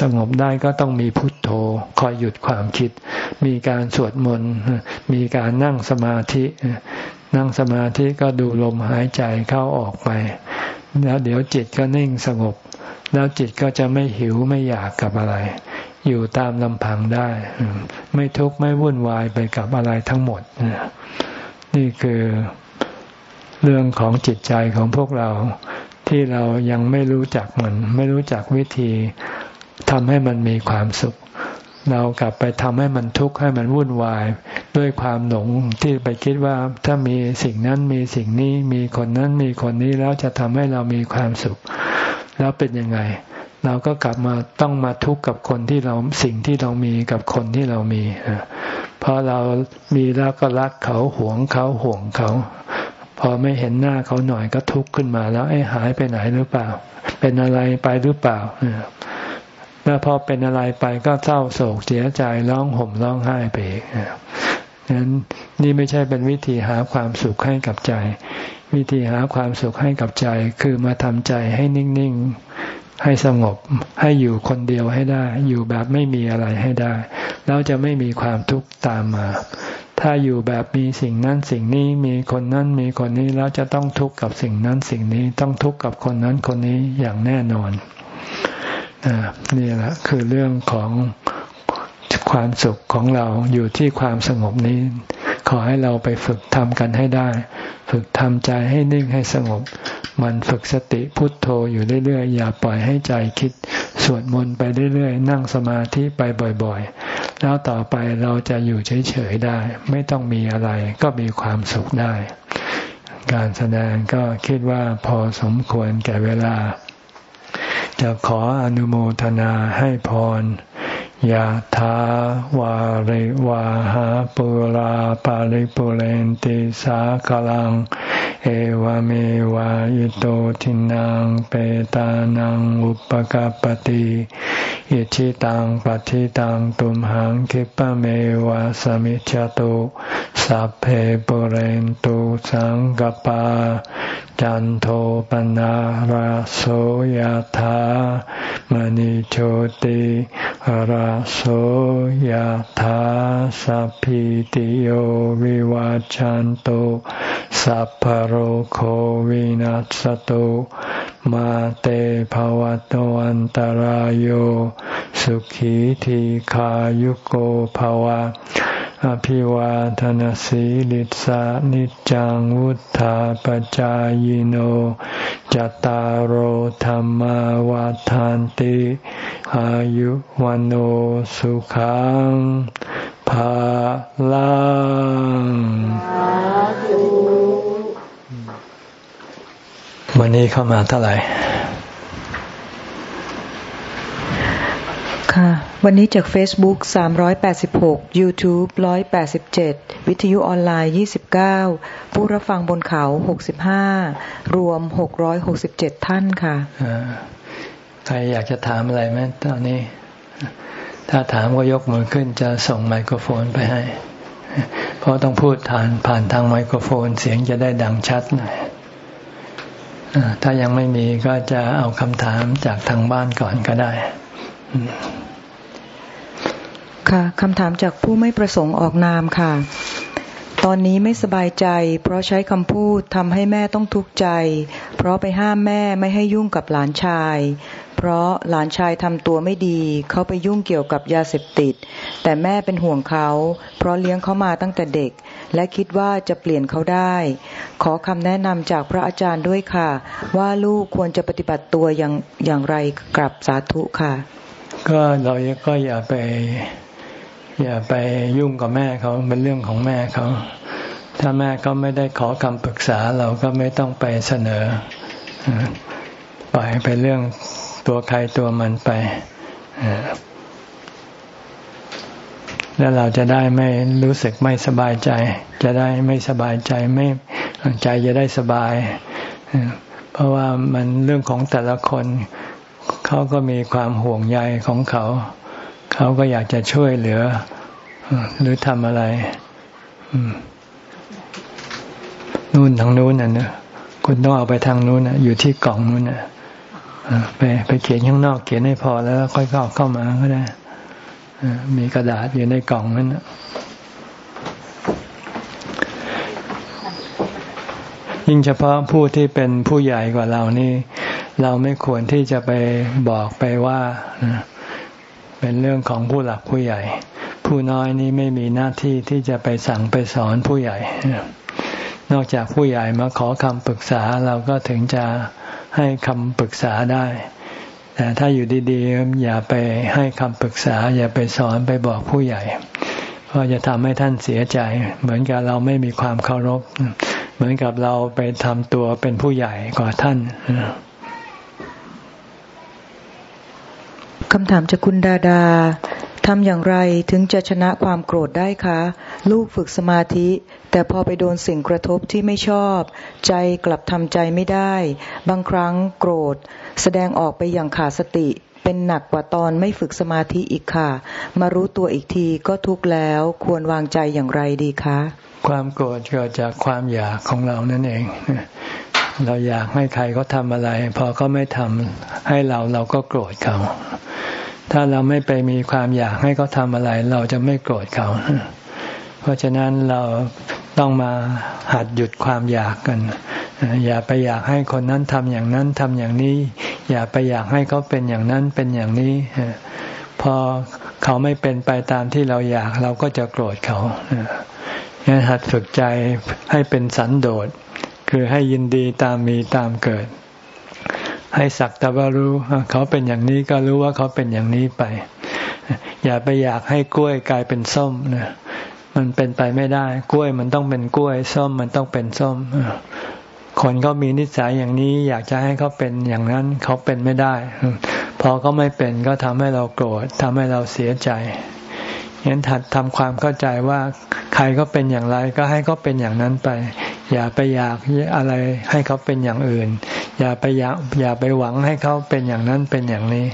สงบได้ก็ต้องมีพุทโธ คอยหยุดความคิด มีการสวดมนต์มีการนั่งสมาธินั่งสมาธิก็ดูลมหายใจเข้าออกไป แล้วเดี๋ยวจิตก็นิ่งสงบ แล้วจิตก็จะไม่หิวไม่อยากกับอะไร อยู่ตามลำพังได้ ไม่ทุกข์ไม่วุ่นวายไปกับอะไรทั้งหมด นี่คือเรื่องของจิตใจของพวกเราที่เรายังไม่รู้จักมัน ไม่รู้จักวิธีทำให้มันมีความสุข เรากลับไปทำให้มันทุกข์ให้มันวุ่นวาย ด้วยความหลงที่ไปคิดว่าถ้ามีสิ่งนั้นมีสิ่งนี้มีคนนั้นมีคนนี้แล้วจะทำให้เรามีความสุข แล้วเป็นยังไง เราก็กลับมาต้องมาทุกข์กับคนที่เราสิ่งที่เรามีกับคนที่เรามีพอเรามีแล้วก็รักเขาหวงเขาห่วงเขา พอไม่เห็นหน้าเขาหน่อยก็ทุกข์ขึ้นมาแล้วไอ้หายไปไหนหรือเปล่า เป็นอะไรไปหรือเปล่าแล้วพอเป็นอะไรไปก็เศร้าโศกเสียใจร้องห่มร้องไห้ไปอีกนั้นนี่ไม่ใช่เป็นวิธีหาความสุขให้กับใจ วิธีหาความสุขให้กับใจ คือมาทำใจให้นิ่งๆ ให้สงบให้อยู่คนเดียวให้ได้ อยู่แบบไม่มีอะไรให้ได้ แล้วจะไม่มีความทุกข์ตามมา ถ้าอยู่แบบมีสิ่งนั้นสิ่งนี้มีคนนั้นมีคนนี้แล้วจะต้องทุกข์กับสิ่งนั้นสิ่งนี้ต้องทุกข์กับคนนั้นคนนี้อย่างแน่นอนนี่แหละคือเรื่องของความสุขของเราอยู่ที่ความสงบนี้ ขอให้เราไปฝึกทำกันให้ได้ ฝึกทำใจให้นิ่งให้สงบ มันฝึกสติพุทโธอยู่เรื่อยๆ อย่าปล่อยให้ใจคิด สวดมนต์ไปเรื่อยๆ นั่งสมาธิไปบ่อยๆ แล้วต่อไปเราจะอยู่เฉยๆได้ ไม่ต้องมีอะไรก็มีความสุขได้ การแสดงก็คิดว่าพอสมควรแก่เวลา จะขออนุโมทนาให้พร ยะถาวาริวาหาปุราปาริปุเรนติสากลัง เอวเมวะอิโตทินังเปตานังอุปกาปติอิชิตังปฏิตังตุมหังคิปะเมวะสมิจจตุสัพเพปุเรนตุสังกปา จันโทปนะราโสยธามณิโชติราโสยธาสัพพิติโยวิวาจันโตสัพพโรโควินัสตุ มาเตภวะตวันตารโย สุขีทีขายุโกภวะ อภิวาทนสีลิสานิจังวุธาปจายโนจตารโหธรรมวาทานติอายุวันโอสุขังภาลังวันนี้เข้ามาเท่าไหร่ ค่ะ วันนี้จาก Facebook 386 YouTube 187 วิทยุออนไลน์ 29 ผู้รับฟังบนเขา 65 รวม 667 ท่านค่ะใครอยากจะถามอะไรไหมตอนนี้ ถ้าถามก็ยกมือขึ้นจะส่งไมโครโฟนไปให้ เพราะต้องพูดผ่านผ่านทางไมโครโฟนเสียงจะได้ดังชัดหน่อยถ้ายังไม่มีก็จะเอาคำถามจากทางบ้านก่อนก็ได้ ค่ะคำถามจากผู้ไม่ประสงค์ออกนามค่ะ ตอนนี้ไม่สบายใจ เพราะใช้คำพูดทำให้แม่ต้องทุกข์ใจ เพราะไปห้ามแม่ไม่ให้ยุ่งกับหลานชาย เพราะหลานชายทำตัวไม่ดี เขาไปยุ่งเกี่ยวกับยาเสพติด แต่แม่เป็นห่วงเขา เพราะเลี้ยงเขามาตั้งแต่เด็ก และคิดว่าจะเปลี่ยนเขาได้ ขอคำแนะนำจากพระอาจารย์ด้วยค่ะ ว่าลูกควรจะปฏิบัติตัวอย่างอย่างไรกลับสาธุค่ะ ก็เราก็อย่าไป อย่าไปยุ่งกับแม่เขาเป็นเรื่องของแม่เขา ถ้าแม่เขาไม่ได้ขอคำปรึกษาเราก็ไม่ต้องไปเสนอปล่อยไปเรื่องตัวใครตัวมันไปแล้วเราจะได้ไม่รู้สึกไม่สบายใจ จะได้ไม่สบายใจไม่ใจจะได้สบาย เพราะว่ามันเรื่องของแต่ละคน เขาก็มีความห่วงใยของเขา เขาก็อยากจะช่วยเหลือ หรือทำอะไรนู่นทางนู้นน่ะนะคุณต้องเอาไปทางนู้นนะอยู่ที่กล่องนู้นนะไปไปเขียนข้างนอกเขียนให้พอแล้วค่อยเข้าเข้ามาก็ได้มีกระดาษอยู่ในกล่องนั้นยิ่งเฉพาะผู้ที่เป็นผู้ใหญ่กว่าเรานี่ เราไม่ควรที่จะไปบอกไปว่า เป็นเรื่องของผู้หลักผู้ใหญ่ ผู้น้อยนี้ไม่มีหน้าที่ที่จะไปสั่งไปสอนผู้ใหญ่ นอกจากผู้ใหญ่มาขอคำปรึกษาเราก็ถึงจะให้คำปรึกษาได้ แต่ถ้าอยู่ดีๆ อย่าไปให้คำปรึกษา อย่าไปสอนไปบอกผู้ใหญ่ เพราะจะทำให้ท่านเสียใจ เหมือนกับเราไม่มีความเคารพ เหมือนกับเราไปทำตัวเป็นผู้ใหญ่กว่าท่าน คำถามจากคุณดาดาทำอย่างไรถึงจะชนะความโกรธได้คะ ลูกฝึกสมาธิ แต่พอไปโดนสิ่งกระทบที่ไม่ชอบ ใจกลับทำใจไม่ได้ บางครั้งโกรธ แสดงออกไปอย่างขาดสติ เป็นหนักกว่าตอนไม่ฝึกสมาธิอีกค่ะ มารู้ตัวอีกทีก็ทุกข์แล้วควรวางใจอย่างไรดีคะ ความโกรธเกิดจากความอยากของเรานั่นเอง เราอยากให้ใครเขาทำอะไร พอเขาไม่ทำให้เราเราก็โกรธเขา ถ้าเราไม่ไปมีความอยากให้เขาทำอะไร เราจะไม่โกรธเขา เพราะฉะนั้นเราต้องมาหัดหยุดความอยากกัน อย่าไปอยากให้คนนั้นทำอย่างนั้นทำอย่างนี้ อย่าไปอยากให้เขาเป็นอย่างนั้นเป็นอย่างนี้ พอเขาไม่เป็นไปตามที่เราอยากเราก็จะโกรธเขางั้นหัดฝึกใจให้เป็นสันโดษ คือให้ยินดีตามมีตามเกิด ให้สักแต่ว่ารู้เขาเป็นอย่างนี้ก็รู้ว่าเขาเป็นอย่างนี้ไป อย่าไปอยากให้กล้วยกลายเป็นส้มนะมันเป็นไปไม่ได้ กล้วยมันต้องเป็นกล้วย ส้มมันต้องเป็นส้มคนเขามีนิสัยอย่างนี้ อยากจะให้เขาเป็นอย่างนั้นเขาเป็นไม่ได้ พอเขาไม่เป็นก็ทำให้เราโกรธทำให้เราเสียใจ ยันถัดทำความเข้าใจว่าใครก็เป็นอย่างไรก็ให้เขาเป็นอย่างนั้นไป อย่าไปอยากอะไรให้เขาเป็นอย่างอื่น อย่าไปอยากอย่าไปหวังให้เขาเป็นอย่างนั้นเป็นอย่างนี้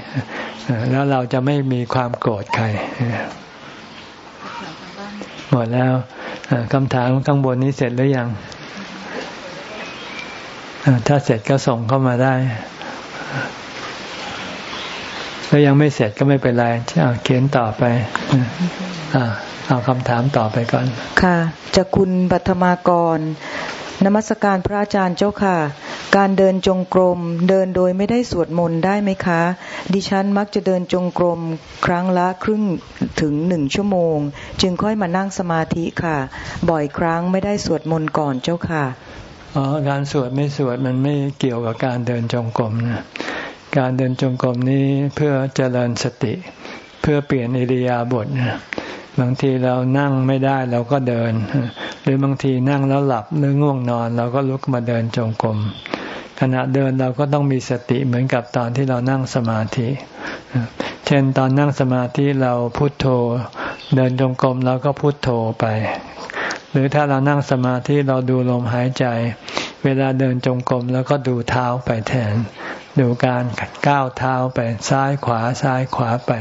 แล้วเราจะไม่มีความโกรธใครหมดแล้วคำถามข้างบนนี้เสร็จหรือยัง ถ้าเสร็จก็ส่งเข้ามาได้ แล้วยังไม่เสร็จก็ไม่เป็นไรเขียนต่อไปเอาคำถามต่อไปก่อน ค่ะจะคุณปัทมากรนมัสการพระอาจารย์เจ้าค่ะ การเดินจงกรม เดินโดยไม่ได้สวดมนต์ได้ไหมคะ ดิฉันมักจะเดินจงกรม ครั้งละครึ่งถึงหนึ่งชั่วโมง จึงค่อยมานั่งสมาธิค่ะ บ่อยครั้งไม่ได้สวดมนต์ก่อนเจ้าค่ะอ๋อการสวดไม่สวดมันไม่เกี่ยวกับการเดินจงกรมนะ การเดินจงกรมนี้เพื่อเจริญสติ เพื่อเปลี่ยนอิริยาบถบางทีเรานั่งไม่ได้เราก็เดิน หรือบางทีนั่งแล้วหลับหรือง่วงนอน เราก็ลุกมาเดินจงกรมขณะเดินเราก็ต้องมีสติเหมือนกับตอนที่เรานั่งสมาธิ เช่นตอนนั่งสมาธิเราพุโทโธ เดินจงกรมเราก็พุโทโธไป หรือถ้าเรานั่งสมาธิเราดูลมหายใจ เวลาเดินจงกรมแล้วก็ดูเท้าไปแทน ดูการก้าวเท้าไปซ้ายขวาซ้ายขวาไป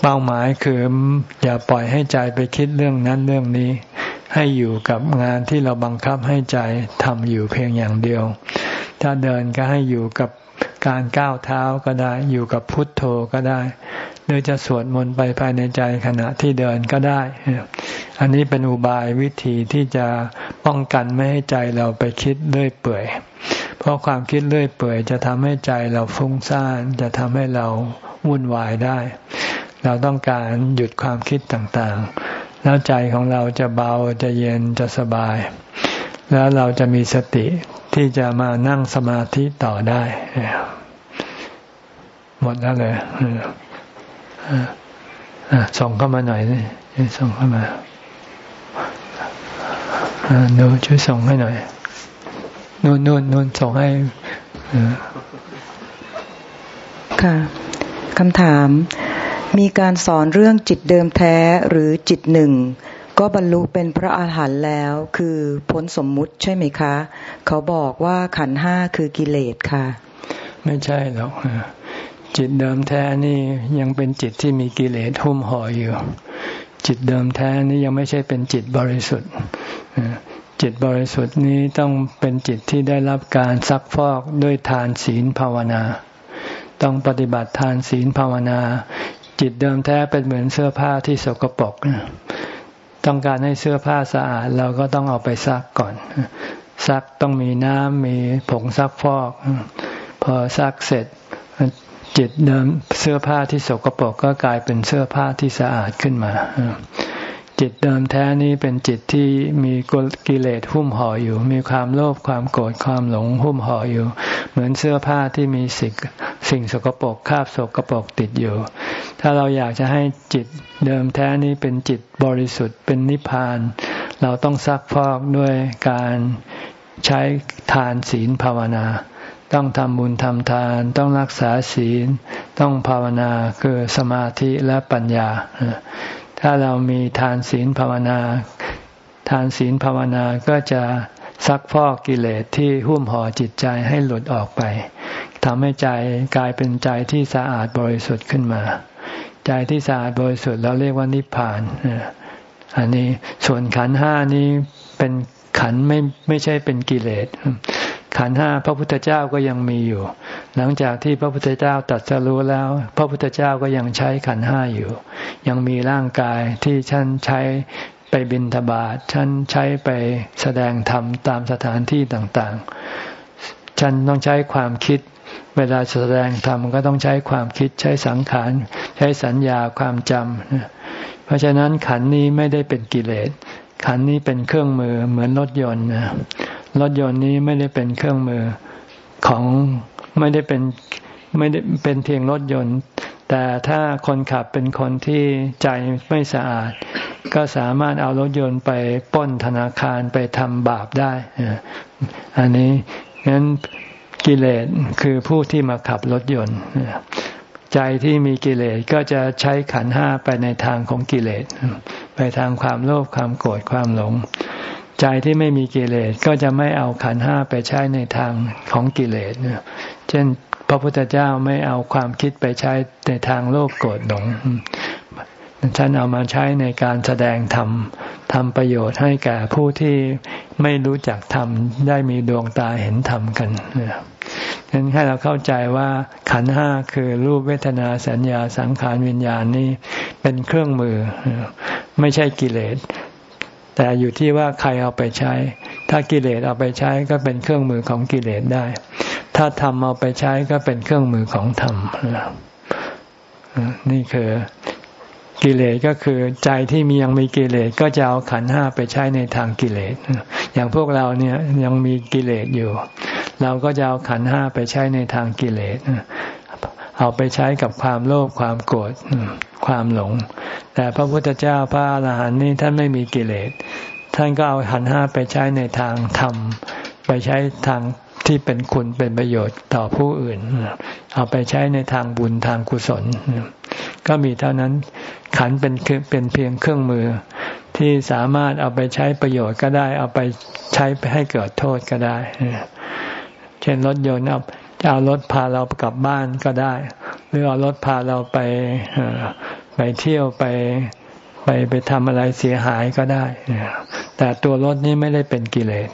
เป้าหมายคืออย่าปล่อยให้ใจไปคิดเรื่องนั้นเรื่องนี้ ให้อยู่กับงานที่เราบังคับให้ใจทำอยู่เพียงอย่างเดียว ถ้าเดินก็ให้อยู่กับการก้าวเท้าก็ได้ อยู่กับพุทโธก็ได้ หรือจะสวดมนต์ไปภายในใจขณะที่เดินก็ได้ อันนี้เป็นอุบายวิธีที่จะป้องกันไม่ให้ใจเราไปคิดเรื่อยเปื่อย เพราะความคิดเรื่อยเปื่อยจะทำให้ใจเราฟุ้งซ่าน จะทำให้เราวุ่นวายได้ เราต้องการหยุดความคิดต่างๆ แล้วใจของเราจะเบาจะเย็นจะสบาย แล้วเราจะมีสติที่จะมานั่งสมาธิต่อได้ หมดแล้วเลยส่งเข้ามาหน่อยนี่ส่งเข้ามาหนูช่วยส่งให้หน่อย นู่นนู่นนู่นส่งให้ค่ะคำถาม มีการสอนเรื่องจิตเดิมแท้หรือจิตหนึ่ง ก็บรรลุเป็นพระอาหารหันต์แล้ว คือพ้นสมมุติใช่ไหมคะ เขาบอกว่าขันห้าคือกิเลสค่ะ ไม่ใช่หรอกจิตเดิมแท้นี่ยังเป็นจิตที่มีกิเลสหุ้มห่ออยู่ จิตเดิมแท้นี่ยังไม่ใช่เป็นจิตบริสุทธิ์ จิตบริสุทธิ์นี้ต้องเป็นจิตที่ได้รับการซักฟอกด้วยทานศีลภาวนา ต้องปฏิบัติทานศีลภาวนา จิตเดิมแท้เป็นเหมือนเสื้อผ้าที่สกปรกต้องการให้เสื้อผ้าสะอาดเราก็ต้องเอาไปซักก่อน ซักต้องมีน้ำมีผงซักฟอก พอซักเสร็จจิตเดิมเสื้อผ้าที่สกปรกก็กลายเป็นเสื้อผ้าที่สะอาดขึ้นมา จิตเดิมแท้นี้เป็นจิตที่มีกิเลสหุ้มห่ออยู่ มีความโลภความโกรธความหลงหุ้มห่ออยู่ เหมือนเสื้อผ้าที่มีสิ่งสิ่งสกปรกคราบสกปรกติดอยู่ ถ้าเราอยากจะให้จิตเดิมแท้นี้เป็นจิตบริสุทธิ์เป็นนิพพาน เราต้องซักพอกด้วยการใช้ทานศีลภาวนา ต้องทำบุญทำทาน ต้องรักษาศีล ต้องภาวนาคือสมาธิและปัญญา ถ้าเรามีทานศีลภาวนา ทานศีลภาวนาก็จะซักพอกกิเลสที่หุ้มห่อจิตใจให้หลุดออกไปทำให้ใจกลายเป็นใจที่สะอาดบริสุทธิ์ขึ้นมา ใจที่สะอาดบริสุทธิ์เราเรียกว่านิพพานอันนี้ส่วนขันห้านี้เป็นขันไม่ไม่ใช่เป็นกิเลส ขันห้าพระพุทธเจ้าก็ยังมีอยู่ หลังจากที่พระพุทธเจ้าตัดสรู้แล้ว พระพุทธเจ้าก็ยังใช้ขันห้าอยู่ ยังมีร่างกายที่ท่านใช้ไปบินทบาทฉันใช้ไปแสดงธรรมตามสถานที่ต่างๆฉันต้องใช้ความคิด เวลาแสดงธรรมก็ต้องใช้ความคิดใช้สังขาร ใช้สัญญาความจำเพราะฉะนั้นขันนี้ไม่ได้เป็นกิเลสขันนี้เป็นเครื่องมือเหมือนรถยนต์นะ รถยนต์นี้ไม่ได้เป็นเครื่องมือของไม่ได้เป็นไม่ได้เป็นเพียงรถยนต์ แต่ถ้าคนขับเป็นคนที่ใจไม่สะอาด ก็สามารถเอารถยนต์ไปป้นธนาคารไปทำบาปได้อันนี้งั้นกิเลสคือผู้ที่มาขับรถยนต์ใจที่มีกิเลสก็จะใช้ขันห้าไปในทางของกิเลส ไปทางความโลภความโกรธความหลง ใจที่ไม่มีกิเลสก็จะไม่เอาขันห้าไปใช้ในทางของกิเลสเช่น พระพุทธเจ้าไม่เอาความคิดไปใช้ในทางโลภโกรธหลงท่านเอามาใช้ในการแสดงธรรมทำประโยชน์ให้แก่ผู้ที่ไม่รู้จักธรรมได้มีดวงตาเห็นธรรมกันฉะนั้นให้เราเข้าใจว่าขันห้าคือรูปเวทนาสัญญาสังขารวิญญาณนี้เป็นเครื่องมือ ไม่ใช่กิเลส แต่อยู่ที่ว่าใครเอาไปใช้ ถ้ากิเลสเอาไปใช้ก็เป็นเครื่องมือของกิเลสได้ ถ้าธรรมเอาไปใช้ก็เป็นเครื่องมือของธรรมนี่คือกิเลสก็คือใจที่มียังมีกิเลสก็จะเอาขันห้าไปใช้ในทางกิเลส อย่างพวกเราเนี่ยยังมีกิเลสอยู่ เราก็จะเอาขันห้าไปใช้ในทางกิเลส เอาไปใช้กับความโลภความโกรธ ความหลง แต่พระพุทธเจ้าพระอรหันต์นี่ท่านไม่มีกิเลส ท่านก็เอาขันห้าไปใช้ในทางธรรม ไปใช้ทางที่เป็นคุณเป็นประโยชน์ต่อผู้อื่น เอาไปใช้ในทางบุญทางกุศล ก็มีเท่านั้นขันเป็นเป็นเพียงเครื่องมือ ที่สามารถเอาไปใช้ประโยชน์ก็ได้ เอาไปใช้ให้เกิดโทษก็ได้ เช่นรถยนต์เอาจะเอารถพาเรากลับบ้านก็ได้ หรือเอารถพาเราไปไปเที่ยวไปไปไปทำอะไรเสียหายก็ได้ แต่ตัวรถนี้ไม่ได้เป็นกิเลส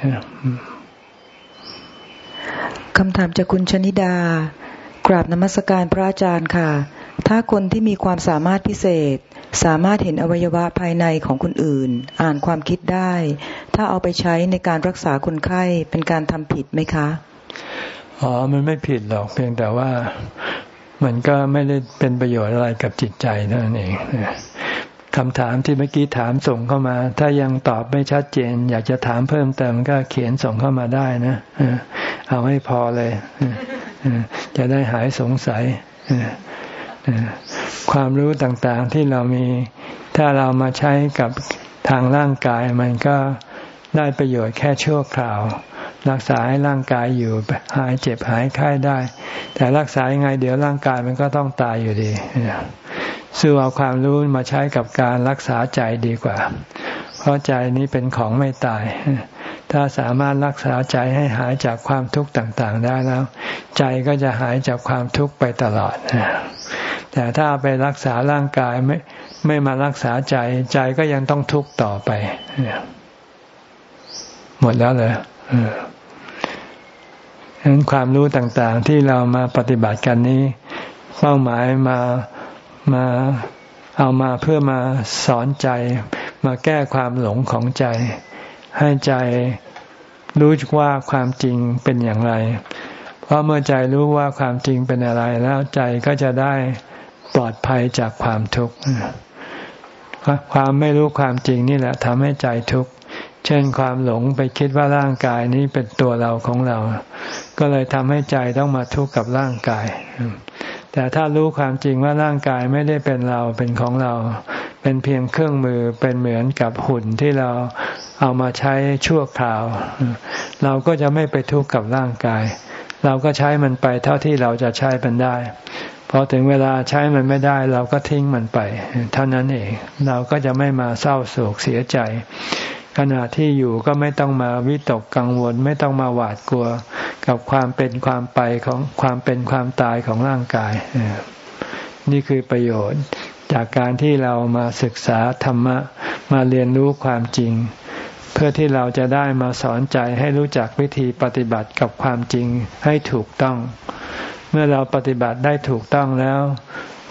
คำถามจากคุณชนิดา กราบนมัสการพระอาจารย์ค่ะ ถ้าคนที่มีความสามารถพิเศษ สามารถเห็นอวัยวะภายในของคนอื่น อ่านความคิดได้ ถ้าเอาไปใช้ในการรักษาคนไข้เป็นการทำผิดไหมคะ อ๋อ มันไม่ผิดหรอกเพียงแต่ว่า มันก็ไม่ได้เป็นประโยชน์อะไรกับจิตใจนั่นเองคำถามที่เมื่อกี้ถามส่งเข้ามา ถ้ายังตอบไม่ชัดเจน อยากจะถามเพิ่มเติมก็เขียนส่งเข้ามาได้นะเอาให้พอเลยจะได้หายสงสัยความรู้ต่างๆที่เรามี ถ้าเรามาใช้กับทางร่างกาย มันก็ได้ประโยชน์แค่ชั่วคราว รักษาให้ร่างกายอยู่หายเจ็บหายไข้ได้ แต่รักษายังไงเดี๋ยวร่างกายมันก็ต้องตายอยู่ดีซื้อเอาความรู้มาใช้กับการรักษาใจดีกว่า เพราะใจนี้เป็นของไม่ตาย ถ้าสามารถรักษาใจให้หายจากความทุกข์ต่างๆได้แล้ว ใจก็จะหายจากความทุกข์ไปตลอด แต่ถ้าไปรักษาร่างกายไม่ไม่มารักษาใจ ใจก็ยังต้องทุกข์ต่อไป หมดแล้วเลย ฉะนั้นความรู้ต่างๆที่เรามาปฏิบัติกันนี้ เป้าหมายมามาเอามาเพื่อมาสอนใจ มาแก้ความหลงของใจ ให้ใจรู้ว่าความจริงเป็นอย่างไร เพราะเมื่อใจรู้ว่าความจริงเป็นอะไร แล้วใจก็จะได้ปลอดภัยจากความทุกข์ความไม่รู้ความจริงนี่แหละทำให้ใจทุกข์ เช่นความหลงไปคิดว่าร่างกายนี้เป็นตัวเราของเรา ก็เลยทำให้ใจต้องมาทุกข์กับร่างกาย แต่ถ้ารู้ความจริงว่าร่างกายไม่ได้เป็นเราเป็นของเรา เป็นเพียงเครื่องมือเป็นเหมือนกับหุ่นที่เราเอามาใช้ชั่วคราว เราก็จะไม่ไปทุกข์กับร่างกาย เราก็ใช้มันไปเท่าที่เราจะใช้มันได้พอถึงเวลาใช้มันไม่ได้เราก็ทิ้งมันไป เท่านั้นเอง เราก็จะไม่มาเศร้าโศกเสียใจ ขณะที่อยู่ก็ไม่ต้องมาวิตกกังวล ไม่ต้องมาหวาดกลัว กับความเป็นความไปของความเป็นความตายของร่างกาย นี่คือประโยชน์จากการที่เรามาศึกษาธรรมะมาเรียนรู้ความจริง เพื่อที่เราจะได้มาสอนใจให้รู้จักวิธีปฏิบัติกับความจริงให้ถูกต้อง เมื่อเราปฏิบัติได้ถูกต้องแล้ว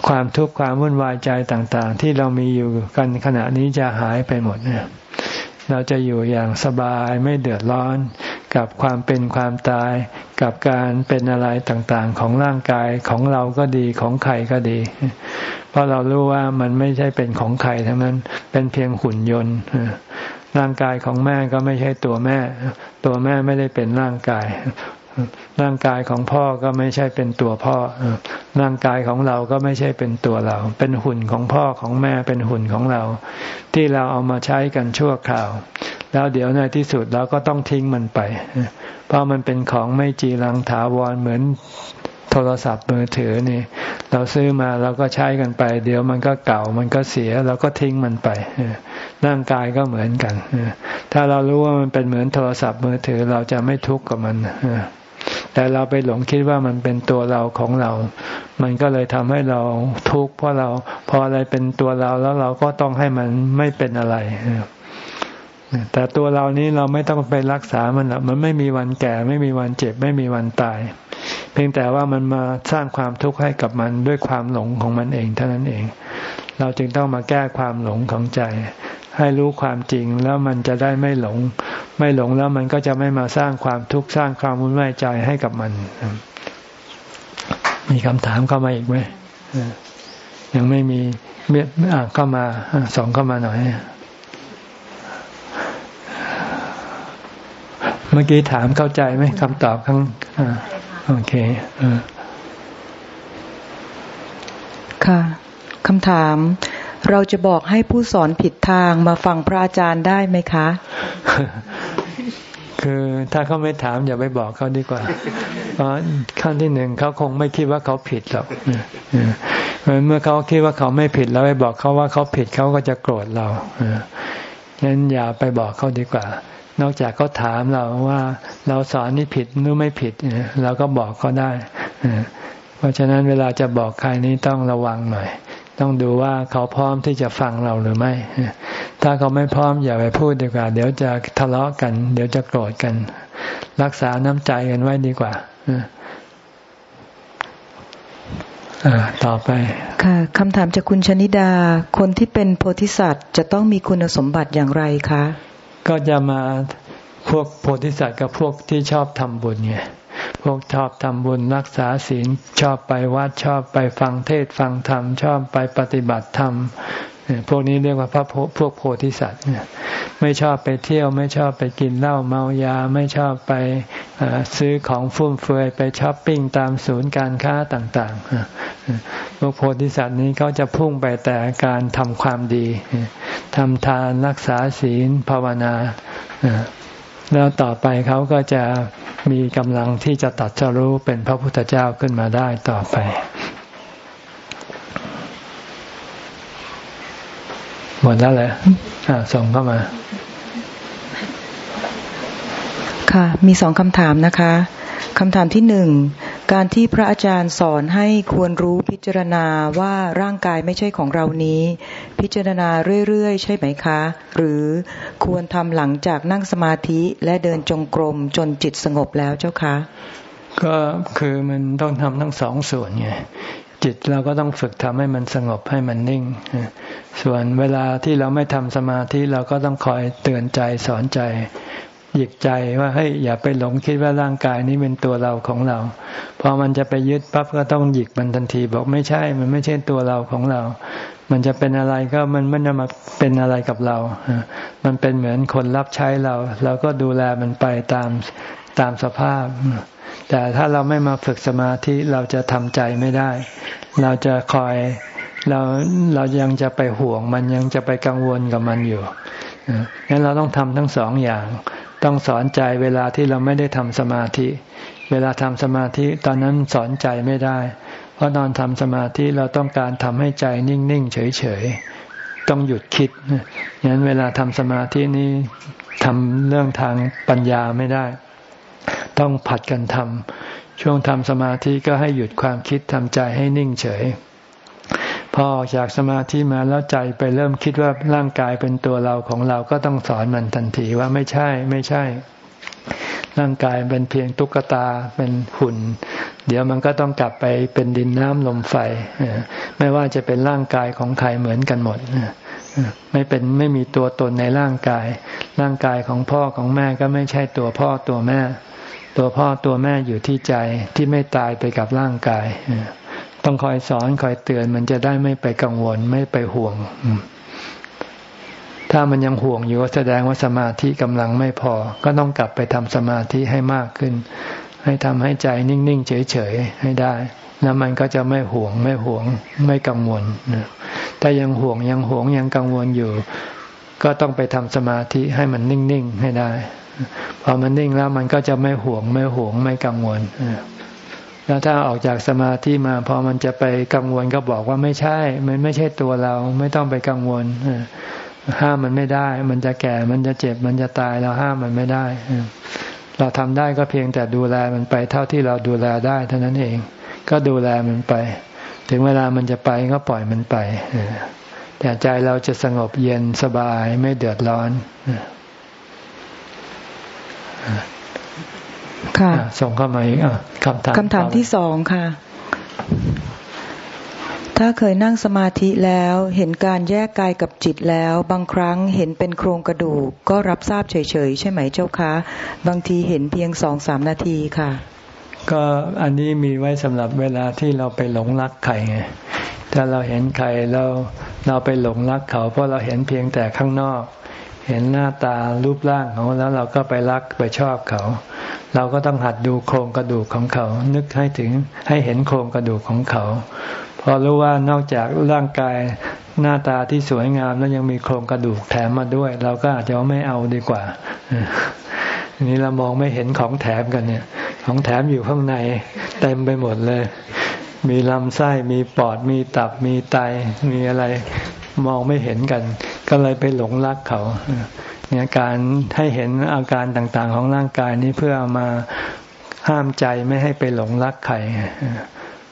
ความทุกข์ความวุ่นวายใจต่าง ๆ ที่เรามีอยู่กันขณะนี้จะหายไปหมดเนี่ย เราจะอยู่อย่างสบายไม่เดือดร้อน กับความเป็นความตาย กับการเป็นอะไรต่างๆของร่างกายของเราก็ดีของใครก็ดี เพราะเรารู้ว่ามันไม่ใช่เป็นของใครทั้งนั้นเป็นเพียงหุ่นยนต์ร่างกายของแม่ก็ไม่ใช่ตัวแม่ ตัวแม่ไม่ได้เป็นร่างกาย ร่างกายของพ่อก็ไม่ใช่เป็นตัวพ่อ ร่างกายของเราก็ไม่ใช่เป็นตัวเรา เป็นหุ่นของพ่อของแม่เป็นหุ่นของเรา ที่เราเอามาใช้กันชั่วคราว แล้วเดี๋ยวในที่สุดเราก็ต้องทิ้งมันไป เพราะมันเป็นของไม่จีรังถาวรเหมือนโทรศัพท์มือถือนี่ เราซื้อมาเราก็ใช้กันไป เดี๋ยวมันก็เก่ามันก็เสียเราก็ทิ้งมันไปร่างกายก็เหมือนกันถ้าเรารู้ว่ามันเป็นเหมือนโทรศัพท์มือถือเราจะไม่ทุกข์กับมัน แต่เราไปหลงคิดว่ามันเป็นตัวเราของเรา มันก็เลยทำให้เราทุกข์เพราะเราพออะไรเป็นตัวเราแล้วเราก็ต้องให้มันไม่เป็นอะไรแต่ตัวเรานี้เราไม่ต้องไปรักษามันหรอกมันไม่มีวันแก่ ไม่มีวันเจ็บ ไม่มีวันตาย เพียงแต่ว่ามันมาสร้างความทุกข์ให้กับมันด้วยความหลงของมันเองเท่านั้นเอง เราจึงต้องมาแก้ความหลงของใจ ให้รู้ความจริงแล้วมันจะได้ไม่หลง ไม่หลงแล้วมันก็จะไม่มาสร้างความทุกข์สร้างความวุ่นวายใจให้กับมัน มีคำถามเข้ามาอีกไหมยังไม่มีเมียเข้ามาสองเข้ามาหน่อยเมื่อกี้ถามเข้าใจไหมคำตอบข้างโอเคค่ะคำถาม เราจะบอกให้ผู้สอนผิดทางมาฟังพระอาจารย์ได้ไหมคะ คือถ้าเขาไม่ถามอย่าไปบอกเขาดีกว่าเพราะขั้นที่หนึ่งเขาคงไม่คิดว่าเขาผิดหรอกเมื่อเขาคิดว่าเขาไม่ผิดแล้วไปบอกเขาว่าเขาผิดเขาก็จะโกรธเราฉะนั้นอย่าไปบอกเขาดีกว่า นอกจากเขาถามเราว่าเราสอนนี่ผิดหรือไม่ผิดเราก็บอกเขาได้เพราะฉะนั้นเวลาจะบอกใครนี้ต้องระวังหน่อย ต้องดูว่าเขาพร้อมที่จะฟังเราหรือไม่ ถ้าเขาไม่พร้อมอย่าไปพูดดีกว่า เดี๋ยวจะทะเลาะกัน เดี๋ยวจะโกรธกัน รักษาน้ำใจกันไว้ดีกว่าต่อไป ค่ะคำถามจากคุณชนิดา คนที่เป็นโพธิสัตว์ จะต้องมีคุณสมบัติอย่างไรคะ ก็จะมาพวกโพธิสัตว์กับพวกที่ชอบทำบุญไง พวกชอบทำบุญรักษาศีลชอบไปวัดชอบไปฟังเทศฟังธรรม ชอบไปปฏิบัติธรรมพวกนี้เรียกว่าพระพวกโพธิสัตว์ไม่ชอบไปเที่ยวไม่ชอบไปกินเหล้าเมายา ไม่ชอบไปซื้อของฟุ่มเฟือยไปช้อปปิ้งตามศูนย์การค้าต่างๆพวกโพธิสัตว์นี้เขาจะพุ่งไปแต่การทำความดีทำทานรักษาศีลภาวนา แล้วต่อไปเขาก็จะมีกำลังที่จะตัดจรู้เป็นพระพุทธเจ้าขึ้นมาได้ต่อไป หมดแล้วเหรอส่งเข้ามา ค่ะ มีสองคำถามนะคะคำถามที่หนึ่ง การที่พระอาจารย์สอนให้ควรรู้พิจารณาว่าร่างกายไม่ใช่ของเรานี้ พิจารณาเรื่อยๆ ใช่ไหมคะ หรือควรทำหลังจากนั่งสมาธิและเดินจงกรมจนจิตสงบแล้วเจ้าคะ ก็คือมันต้องทำทั้งสองส่วนไงจิตเราก็ต้องฝึกทำให้มันสงบให้มันนิ่ง ส่วนเวลาที่เราไม่ทำสมาธิเราก็ต้องคอยเตือนใจสอนใจ หยิกใจว่าเฮ้ยอย่าไปหลงคิดว่าร่างกายนี้เป็นตัวเราของเรา พอมันจะไปยึดปั๊บก็ต้องหยิกมันทันที บอกไม่ใช่ มันไม่ใช่ตัวเราของเรา มันจะเป็นอะไรก็มันไม่ได้มาเป็นอะไรกับเรา มันเป็นเหมือนคนรับใช้เรา เราก็ดูแลมันไปตามตามสภาพ แต่ถ้าเราไม่มาฝึกสมาธิเราจะทำใจไม่ได้ เราจะคอยเราเรายังจะไปห่วงมันยังจะไปกังวลกับมันอยู่งั้นเราต้องทำทั้งสองอย่าง ต้องสอนใจเวลาที่เราไม่ได้ทำสมาธิ เวลาทำสมาธิตอนนั้นสอนใจไม่ได้ เพราะนอนทำสมาธิเราต้องการทำให้ใจนิ่งๆเฉยๆต้องหยุดคิดงนั้นเวลาทำสมาธินี้ทำเรื่องทางปัญญาไม่ได้ ต้องผัดกันทำช่วงทำสมาธิก็ให้หยุดความคิดทำใจให้นิ่งเฉย อออกจากสมาธิมาแล้วใจไปเริ่มคิดว่าร่างกายเป็นตัวเราของเราก็ต้องสอนมันทันทีว่าไม่ใช่ไม่ใช่ ร่างกายเป็นเพียงตุ๊กตาเป็นหุ่น เดี๋ยวมันก็ต้องกลับไปเป็นดินน้ำลมไฟไม่ว่าจะเป็นร่างกายของใครเหมือนกันหมดไม่เป็นไม่มีตัวตนในร่างกาย ร่างกายของพ่อของแม่ก็ไม่ใช่ตัวพ่อตัวแม่ ตัวพ่อตัวแม่อยู่ที่ใจที่ไม่ตายไปกับร่างกาย ต้องคอยสอนคอยเตือน มันจะได้ไม่ไปกังวลไม่ไปห่วง ถ้ามันยังห่วงอยู่แสดงว่าสมาธิกำลังไม่พอ ก็ต้องกลับไปทำสมาธิให้มากขึ้น ให้ทำให้ใจนิ่ง ๆ เฉย ๆ ให้ได้แล้วมันก็จะไม่ห่วงไม่ห่วงไม่กังวลถ้ายังห่วงยังห่วงยังกังวลอยู่ ก็ต้องไปทำสมาธิให้มันนิ่ง ๆ ให้ได้ พอมันนิ่งแล้วมันก็จะไม่ห่วงไม่ห่วงไม่กังวล แล้วถ้าออกจากสมาธิมาพอมันจะไปกังวลก็บอกว่าไม่ใช่ มันไม่ใช่ตัวเรา ไม่ต้องไปกังวลห้ามมันไม่ได้ มันจะแก่ มันจะเจ็บ มันจะตายเราห้ามมันไม่ได้ เราทำได้ก็เพียงแต่ดูแลมันไปเท่าที่เราดูแลได้เท่านั้นเอง ก็ดูแลมันไป ถึงเวลามันจะไปก็ปล่อยมันไปแต่ใจเราจะสงบเย็นสบายไม่เดือดร้อน ค่ะ ส่งเข้ามาอีกคำถามคำถามที่สองค่ะ ถ้าเคยนั่งสมาธิแล้วเห็นการแยกกายกับจิตแล้ว บางครั้งเห็นเป็นโครงกระดูก ก็รับทราบเฉยๆ ใช่ไหมเจ้าคะ บางทีเห็นเพียงสองสามนาทีค่ะ ก็อันนี้มีไว้สำหรับเวลาที่เราไปหลงรักใครไงถ้าเราเห็นใครเราเราไปหลงรักเขา เพราะเราเห็นเพียงแต่ข้างนอก เห็นหน้าตารูปร่างเขาแล้วเราก็ไปรักไปชอบเขา เราก็ต้องหัดดูโครงกระดูกของเขา นึกให้ถึงให้เห็นโครงกระดูกของเขา พอรู้ว่านอกจากร่างกายหน้าตาที่สวยงามแล้วยังมีโครงกระดูกแถมมาด้วย เราก็อาจจะไม่เอาดีกว่านี้เรามองไม่เห็นของแถมกันเนี่ย ของแถมอยู่ข้างในเต็มไปหมดเลย มีลำไส้มีปอดมีตับมีไตมีอะไร มองไม่เห็นกัน ก็เลยไปหลงรักเขาเนี่ยการให้เห็นอาการต่างๆ ของร่างกายนี้เพื่อมาห้ามใจไม่ให้ไปหลงรักใคร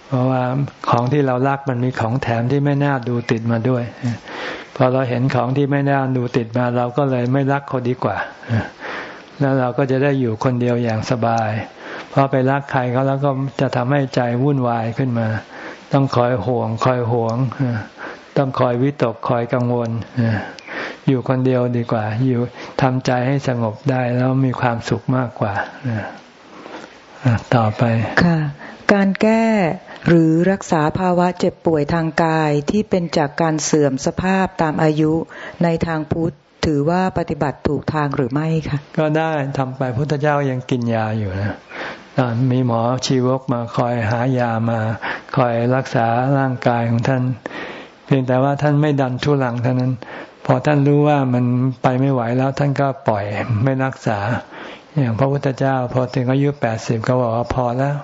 เพราะว่าของที่เรารักมันมีของแถมที่ไม่น่าดูติดมาด้วย พอเราเห็นของที่ไม่น่าดูติดมา เราก็เลยไม่รักเขาดีกว่า แล้วเราก็จะได้อยู่คนเดียวอย่างสบาย พอไปรักใครเขาแล้วก็จะทำให้ใจวุ่นวายขึ้นมา ต้องคอยห่วง คอยห่วง ต้องคอยวิตกคอยกังวลอยู่คนเดียวดีกว่า อยู่ทำใจให้สงบได้แล้วมีความสุขมากกว่าต่อไปค่ะ การแก้หรือรักษาภาวะเจ็บป่วยทางกายที่เป็นจากการเสื่อมสภาพตามอายุในทางพุทธถือว่าปฏิบัติถูกทางหรือไม่คะก็ได้ทำไปพุทธเจ้ายังกินยาอยู่นะมีหมอชีวกมาคอยหายามา คอยรักษาร่างกายของท่าน เพียงแต่ว่าท่านไม่ดันทุลังเท่านั้น พอท่านรู้ว่ามันไปไม่ไหวแล้วท่านก็ปล่อยไม่รักษา อย่างพระพุทธเจ้า พอถึงอายุแปดสิบก็บอกว่าพอแล้ว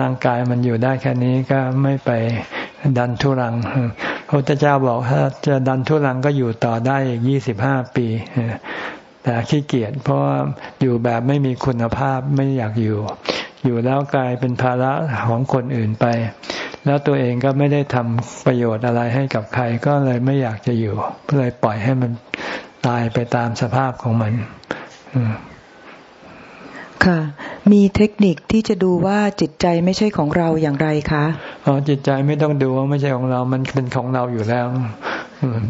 ร่างกายมันอยู่ได้แค่นี้ก็ไม่ไปดันทุรัง พระพุทธเจ้าบอกถ้าจะดันทุรังก็อยู่ต่อได้อีกยี่สิบห้าปี แต่ขี้เกียจเพราะว่าอยู่แบบไม่มีคุณภาพไม่อยากอยู่ อยู่แล้วกลายเป็นภาระของคนอื่นไป แล้วตัวเองก็ไม่ได้ทำประโยชน์อะไรให้กับใคร ก็เลยไม่อยากจะอยู่เลยปล่อยให้มันตายไปตามสภาพของมันค่ะ มีเทคนิคที่จะดูว่าจิตใจไม่ใช่ของเราอย่างไรคะอ๋อจิตใจไม่ต้องดูว่าไม่ใช่ของเรา มันเป็นของเราอยู่แล้ว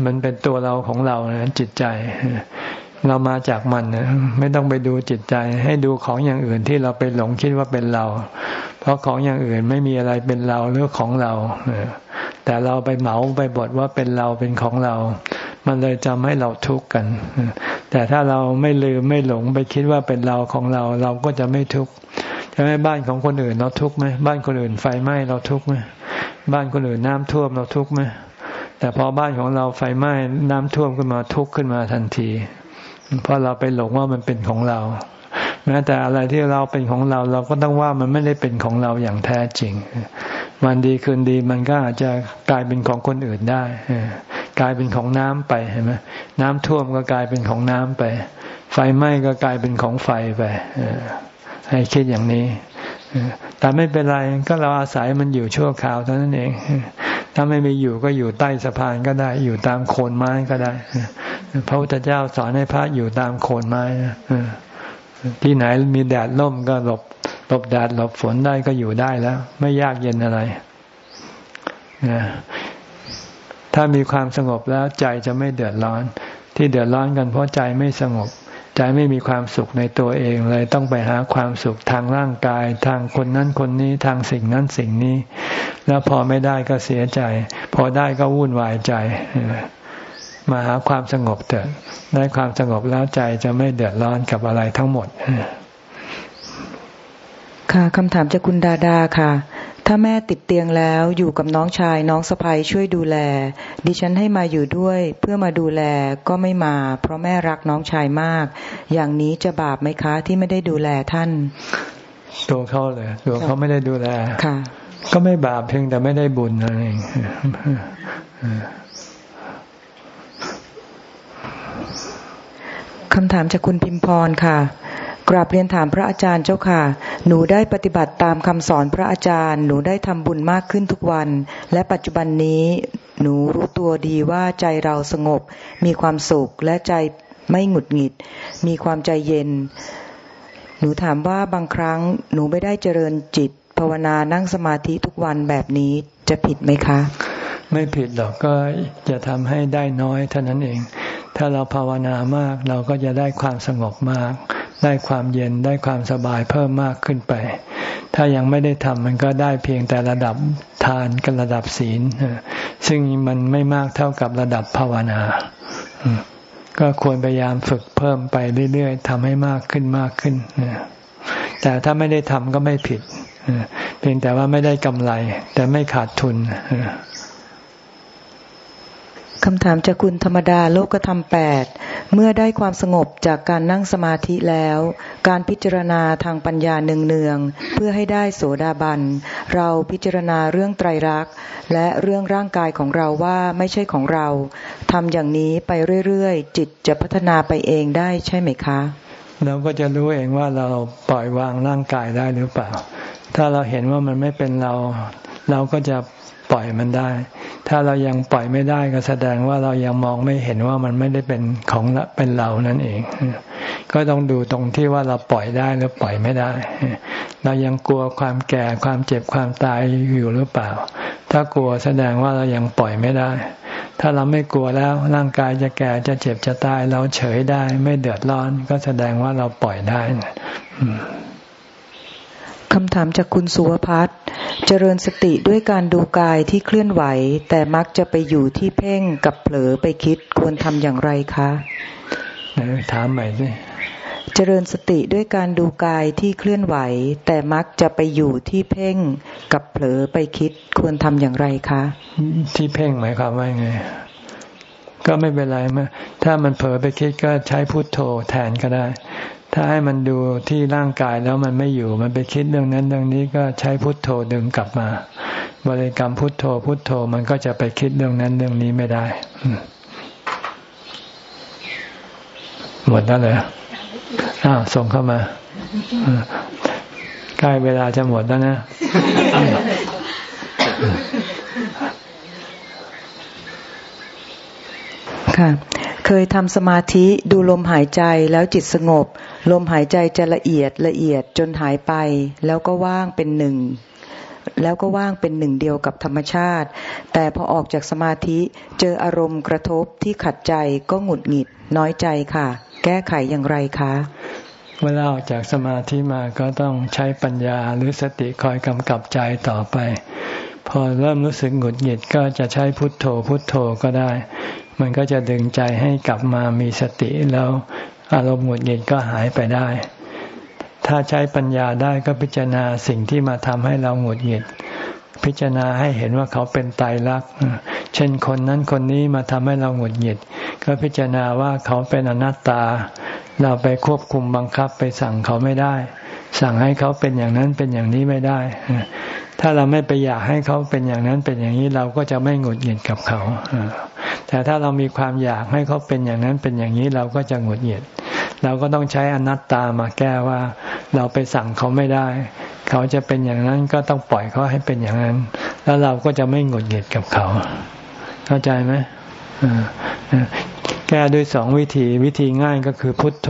มันเป็นตัวเราของเรานะจิตใจ เรามาจากมันนะไม่ต้องไปดูจิตใจ ให้ดูของอย่างอื่นที่เราไปหลงคิดว่าเป็นเรา เพราะของอย่างอื่นไม่มีอะไรเป็นเราหรือของเราแต่เราไปเหมาไปบทว่าเป็นเราเป็นของเรา มันเลยจำให้เราทุกข์กัน แต่ถ้าเราไม่ลืมไม่หลงไปคิดว่าเป็นเราของเรา เราก็จะไม่ทุกข์ใช่ไหมบ้านของคนอื่นเราทุกข์ไหมบ้านคนอื่นไฟไหม้เราทุกข์ไหมบ้านคนอื่นน้ำท่วมเราทุกข์ไหมแต่พอบ้านของเราไฟไหม้น้ำท่วมขึ้นมาทุกข์ขึ้นมาทันที เพราะเราไปหลงว่ามันเป็นของเราแม้แต่อะไรที่เราเป็นของเราเราก็ต้องว่ามันไม่ได้เป็นของเราอย่างแท้จริง วันดีคืนดีมันก็อาจจะกลายเป็นของคนอื่นได้กลายเป็นของน้ำไปเห็นไหมน้ำท่วมก็กลายเป็นของน้ำไป ไฟไหม้ก็กลายเป็นของไฟไปให้คิดอย่างนี้ แต่ไม่เป็นไรก็เราอาศัยมันอยู่ชั่วคราวเท่านั้นเอง ถ้าไม่มีอยู่ก็อยู่ใต้สะพานก็ได้ อยู่ตามโคนไม้ก็ได้ พระพุทธเจ้าสอนให้พระอยู่ตามโคนไม้ที่ไหนมีแดดล่มก็หลบหลบแดดหลบฝนได้ก็อยู่ได้แล้ว ไม่ยากเย็นอะไรถ้ามีความสงบแล้วใจจะไม่เดือดร้อน ที่เดือดร้อนกันเพราะใจไม่สงบ ใจไม่มีความสุขในตัวเองเลยต้องไปหาความสุขทางร่างกาย ทางคนนั้นคนนี้ทางสิ่งนั้นสิ่งนี้ แล้วพอไม่ได้ก็เสียใจ พอได้ก็วุ่นวายใจ มาหาความสงบเถิดได้ความสงบแล้วใจจะไม่เดือดร้อนกับอะไรทั้งหมด ค่ะคำถามจากคุณดาดาค่ะ ถ้าแม่ติดเตียงแล้วอยู่กับน้องชายน้องสะพ้ยช่วยดูแล ดิฉันให้มาอยู่ด้วยเพื่อมาดูแลก็ไม่มา เพราะแม่รักน้องชายมาก อย่างนี้จะบาปไหมคะ ที่ไม่ได้ดูแลท่านตัวเขาเลยตัวเขาไม่ได้ดูแลค่ะ ก็ไม่บาปเพียงแต่ไม่ได้บุญนั่นเองคำถามจากคุณพิมพรค่ะ กราบเรียนถามพระอาจารย์เจ้าค่ะ หนูได้ปฏิบัติตามคำสอนพระอาจารย์ หนูได้ทำบุญมากขึ้นทุกวัน และปัจจุบันนี้ หนูรู้ตัวดีว่าใจเราสงบ มีความสุขและใจไม่หงุดหงิด มีความใจเย็น หนูถามว่าบางครั้งหนูไม่ได้เจริญจิต ภาวนานั่งสมาธิทุกวันแบบนี้จะผิดไหมคะ ไม่ผิดหรอกก็จะทำให้ได้น้อยเท่านั้นเอง ถ้าเราภาวนามากเราก็จะได้ความสงบมาก ได้ความเย็นได้ความสบายเพิ่มมากขึ้นไป ถ้ายังไม่ได้ทำมันก็ได้เพียงแต่ระดับทานกับระดับศีลซึ่งมันไม่มากเท่ากับระดับภาวนา ก็ควรพยายามฝึกเพิ่มไปเรื่อยๆทำให้มากขึ้นมากขึ้นแต่ถ้าไม่ได้ทำก็ไม่ผิดเพียงแต่ว่าไม่ได้กำไร แต่ไม่ขาดทุน คำถามจากคุณธรรมดาโลกธรรมแปดเมื่อได้ความสงบจากการนั่งสมาธิแล้ว การพิจารณาทางปัญญาเนืองๆเพื่อให้ได้โสดาบัน เราพิจารณาเรื่องไตรลักษณ์ และเรื่องร่างกายของเราว่าไม่ใช่ของเราทำอย่างนี้ไปเรื่อยๆ จิตจะพัฒนาไปเองได้ใช่ไหมคะ เราก็จะรู้เองว่าเราปล่อยวางร่างกายได้หรือเปล่า ถ้าเราเห็นว่ามันไม่เป็นเรา เราก็จะ ปล่อยมันได้ ถ้าเรายังปล่อยไม่ได้ก็แสดงว่าเรายังมองไม่เห็นว่ามันไม่ได้เป็นของเป็นเรานั่นเอง ก็ต้องดูตรงที่ว่าเราปล่อยได้หรือปล่อยไม่ได้ เรายังกลัวความแก่ความเจ็บความตายอยู่หรือเปล่า ถ้ากลัวแสดงว่าเรายังปล่อยไม่ได้ ถ้าเราไม่กลัวแล้วร่างกายจะแก่จะเจ็บจะตายเราเฉยได้ ไม่เดือดร้อน ก็แสดงว่าเราปล่อยได้ คำถามจากคุณสุวพัฒน์เจริญสติด้วยการดูกายที่เคลื่อนไหว แต่มักจะไปอยู่ที่เพ่งกับเผลอไปคิดควรทำอย่างไรคะถามใหม่สิเจริญสติด้วยการดูกายที่เคลื่อนไหว แต่มักจะไปอยู่ที่เพ่งกับเผลอไปคิดควรทำอย่างไรคะ ที่เพ่งหมายความว่าไง ก็ไม่เป็นไรมาถ้ามันเผลอไปคิดก็ใช้พุทโธแทนก็ได้ ถ้าให้มันดูที่ร่างกายแล้วมันไม่อยู่ มันไปคิดเรื่องนั้นเรื่องนี้ก็ใช้พุทโธดึงกลับมา บริกรรมพุทโธ พุทโธมันก็จะไปคิดเรื่องนั้นเรื่องนี้ไม่ได้ หมดแล้วเลยอ้าวส่งเข้ามาใกล้เวลาจะหมดแล้วนะ ค่ะ เคยทำสมาธิดูลมหายใจแล้วจิตสงบ ลมหายใจจะละเอียดละเอียดจนหายไป แล้วก็ว่างเป็นหนึ่งแล้วก็ว่างเป็นหนึ่งเดียวกับธรรมชาติ แต่พอออกจากสมาธิเจออารมณ์กระทบที่ขัดใจก็หงุดหงิดน้อยใจค่ะ แก้ไขอย่างไรคะ เวลาออกจากสมาธิมาก็ต้องใช้ปัญญาหรือสติคอยกำกับใจต่อไป อเริ่มรู้สึกหงุดหงิดก็จะใช้พุทโธพุทโธก็ได้ มันก็จะดึงใจให้กลับมามีสติแล้วอารมณ์หงุดหงิดก็หายไปได้ ถ้าใช้ปัญญาได้ก็พิจารณาสิ่งที่มาทำให้เราหงุดหงิด พิจารณาให้เห็นว่าเขาเป็นตายรัก เช่นคนนั้นคนนี้มาทำให้เราหงุดหงิด ก็พิจารณาว่าเขาเป็นอนัตตา เราไปควบคุมบังคับไปสั่งเขาไม่ได้ สั่งให้เขาเป็นอย่างนั้นเป็นอย่างนี้ไม่ได้ ถ้าเราไม่ไปอยากให้เขาเป็นอย่างนั้นเป็นอย่างนี้เราก็จะไม่หงุดหงิดกับเขาแต่ถ้าเรามีความอยากให้เขาเป็นอย่างนั้นเป็นอย่างนี้เราก็จะหงุดหงิด เราก็ต้องใช้อนัตตามาแก้ว่า เราไปสั่งเขาไม่ได้ เขาจะเป็นอย่างนั้นก็ต้องปล่อยเขาให้เป็นอย่างนั้น แล้วเราก็จะไม่หงุดหงิดกับเขา เข้าใจไหมแก้ด้วยสองวิธีวิธีง่ายก็คือพุทโธ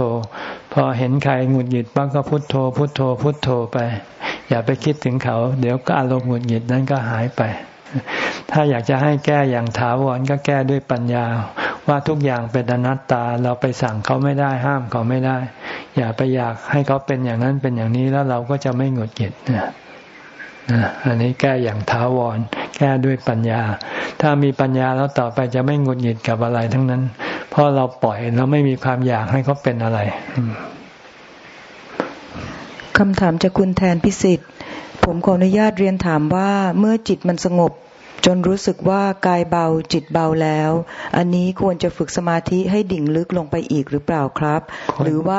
พอเห็นใครหงุดหงิดบ้างก็พุทโธ พุทโธ พุทโธไป อย่าไปคิดถึงเขา เดี๋ยวก็อารมณ์หงุดหงิดนั้นก็หายไป ถ้าอยากจะให้แก้อย่างถาวรก็แก้ด้วยปัญญา ว่าทุกอย่างเป็นอนัตตาเราไปสั่งเขาไม่ได้ห้ามเขาไม่ได้ อย่าไปอยากให้เขาเป็นอย่างนั้นเป็นอย่างนี้แล้วเราก็จะไม่หงุดหงิดนะอันนี้แก้อย่างท้าวร แก้ด้วยปัญญา ถ้ามีปัญญาแล้วต่อไปจะไม่หงุดหงิดกับอะไรทั้งนั้น เพราะเราปล่อยเราไม่มีความอยากให้เขาเป็นอะไร คำถามจากคุณแทนพิสิทธิ์ ผมขออนุญาตเรียนถามว่าเมื่อจิตมันสงบ จนรู้สึกว่ากายเบาจิตเบาแล้ว อันนี้ควรจะฝึกสมาธิให้ดิ่งลึกลงไปอีกหรือเปล่าครับ หรือว่า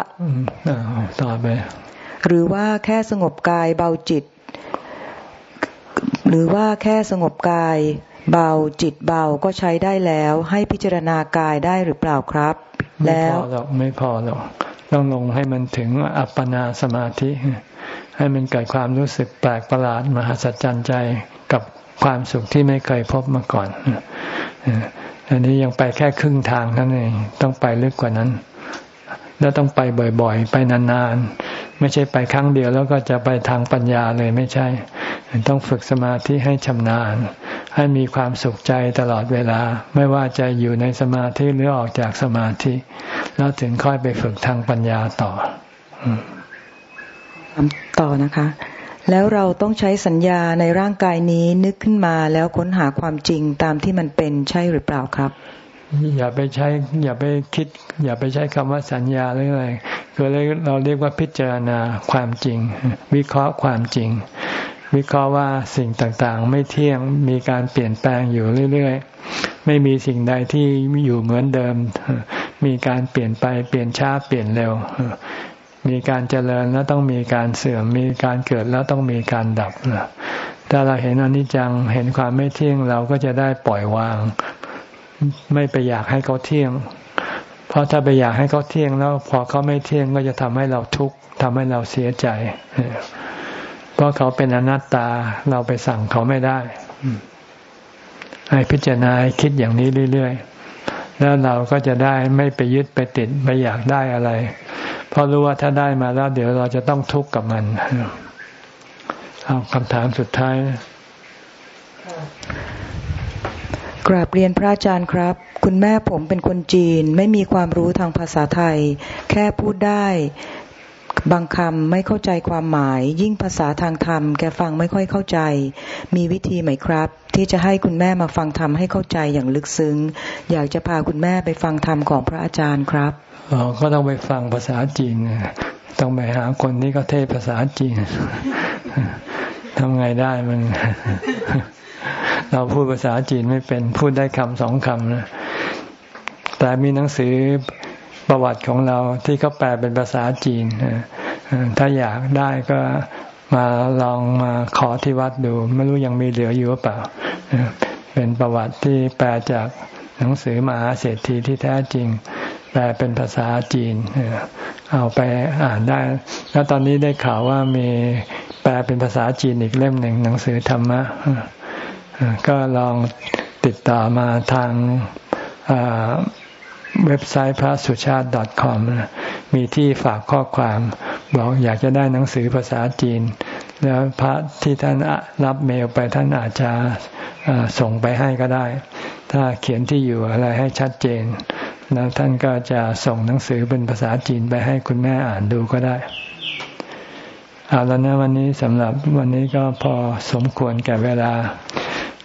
ต่อไปหรือว่าแค่สงบกายเบาจิต หรือว่าแค่สงบกาย เบาจิตเบาก็ใช้ได้แล้ว ให้พิจารณากายได้หรือเปล่าครับ แล้วไม่พอหรอกไม่พอหรอก ต้องลงให้มันถึงอัปปนาสมาธิ ให้มันเกิดความรู้สึกแปลกประหลาดมหัศจรรย์ใจกับความสุขที่ไม่เคยพบมาก่อนอันนี้ยังไปแค่ครึ่งทางนั่นเองต้องไปลึกกว่านั้น แล้วต้องไปบ่อยๆ ไปนานๆ ไม่ใช่ไปครั้งเดียวแล้วก็จะไปทางปัญญาเลยไม่ใช่ ต้องฝึกสมาธิให้ชำนาญ ให้มีความสุขใจตลอดเวลา ไม่ว่าจะอยู่ในสมาธิหรือออกจากสมาธิ แล้วถึงค่อยไปฝึกทางปัญญาต่อต่อนะคะ แล้วเราต้องใช้สัญญาในร่างกายนี้นึกขึ้นมาแล้วค้นหาความจริงตามที่มันเป็นใช่หรือเปล่าครับ อย่าไปใช้อย่าไปคิด อย่าไปใช้คำว่าสัญญาหรืออะไรคือเราเรียกว่าพิจารณาความจริง วิเคราะห์ความจริง วิเคราะห์ว่าสิ่งต่างๆ ไม่เที่ยงมีการเปลี่ยนแปลงอยู่เรื่อยๆ ไม่มีสิ่งใดที่อยู่เหมือนเดิม มีการเปลี่ยนไปเปลี่ยนช้าเปลี่ยนเร็ว มีการเจริญแล้วต้องมีการเสื่อมมีการเกิดแล้วต้องมีการดับถ้าเราเห็นอนิจจังเห็นความไม่เที่ยงเราก็จะได้ปล่อยวาง ไม่ไปอยากให้เขาเที่ยง เพราะถ้าไปอยากให้เขาเที่ยงแล้ว พอเขาไม่เที่ยงก็จะทำให้เราทุกข์ทำให้เราเสียใจ เพราะเขาเป็นอนัตตาเราไปสั่งเขาไม่ได้ให้พิจารณาคิดอย่างนี้เรื่อยๆ แล้วเราก็จะได้ไม่ไปยึดไปติดไม่อยากได้อะไร เพราะรู้ว่าถ้าได้มาแล้ว เดี๋ยวเราจะต้องทุกข์กับมัน เอาคำถามสุดท้าย กราบเรียนพระอาจารย์ครับ คุณแม่ผมเป็นคนจีน ไม่มีความรู้ทางภาษาไทย แค่พูดได้ บางคำไม่เข้าใจความหมาย ยิ่งภาษาทางธรรม แกฟังไม่ค่อยเข้าใจ มีวิธีไหมครับ ที่จะให้คุณแม่มาฟังธรรมให้เข้าใจอย่างลึกซึ้ง อยากจะพาคุณแม่ไปฟังธรรมของพระอาจารย์ครับอ๋อก็ต้องไปฟังภาษาจีนต้องไปหาคนที่เขาเทศภาษาจีนทำไงได้มัน เราพูดภาษาจีนไม่เป็นพูดได้คำสองคำนะแต่มีหนังสือประวัติของเราที่เขาแปลเป็นภาษาจีนถ้าอยากได้ก็มาลองมาขอที่วัดดู ไม่รู้ยังมีเหลืออยู่หรือเปล่า เป็นประวัติที่แปลจากหนังสือมหาเศรษฐีที่แท้จริง แปลเป็นภาษาจีน เอาไปอ่านได้ แล้วตอนนี้ได้ข่าวว่ามีแปลเป็นภาษาจีนอีกเล่มหนึ่งหนังสือธรรมะ ก็ลองติดต่อมาทางเว็บไซต์พระสุชาติ .com มีที่ฝากข้อความ บอกอยากจะได้หนังสือภาษาจีน แล้วพระที่ท่านรับเมลไปท่านอาจจะส่งไปให้ก็ได้ ถ้าเขียนที่อยู่อะไรให้ชัดเจน แล้วท่านก็จะส่งหนังสือเป็นภาษาจีนไปให้คุณแม่อ่านดูก็ได้เอาแล้วนะวันนี้สำหรับวันนี้ก็พอสมควรแก่เวลา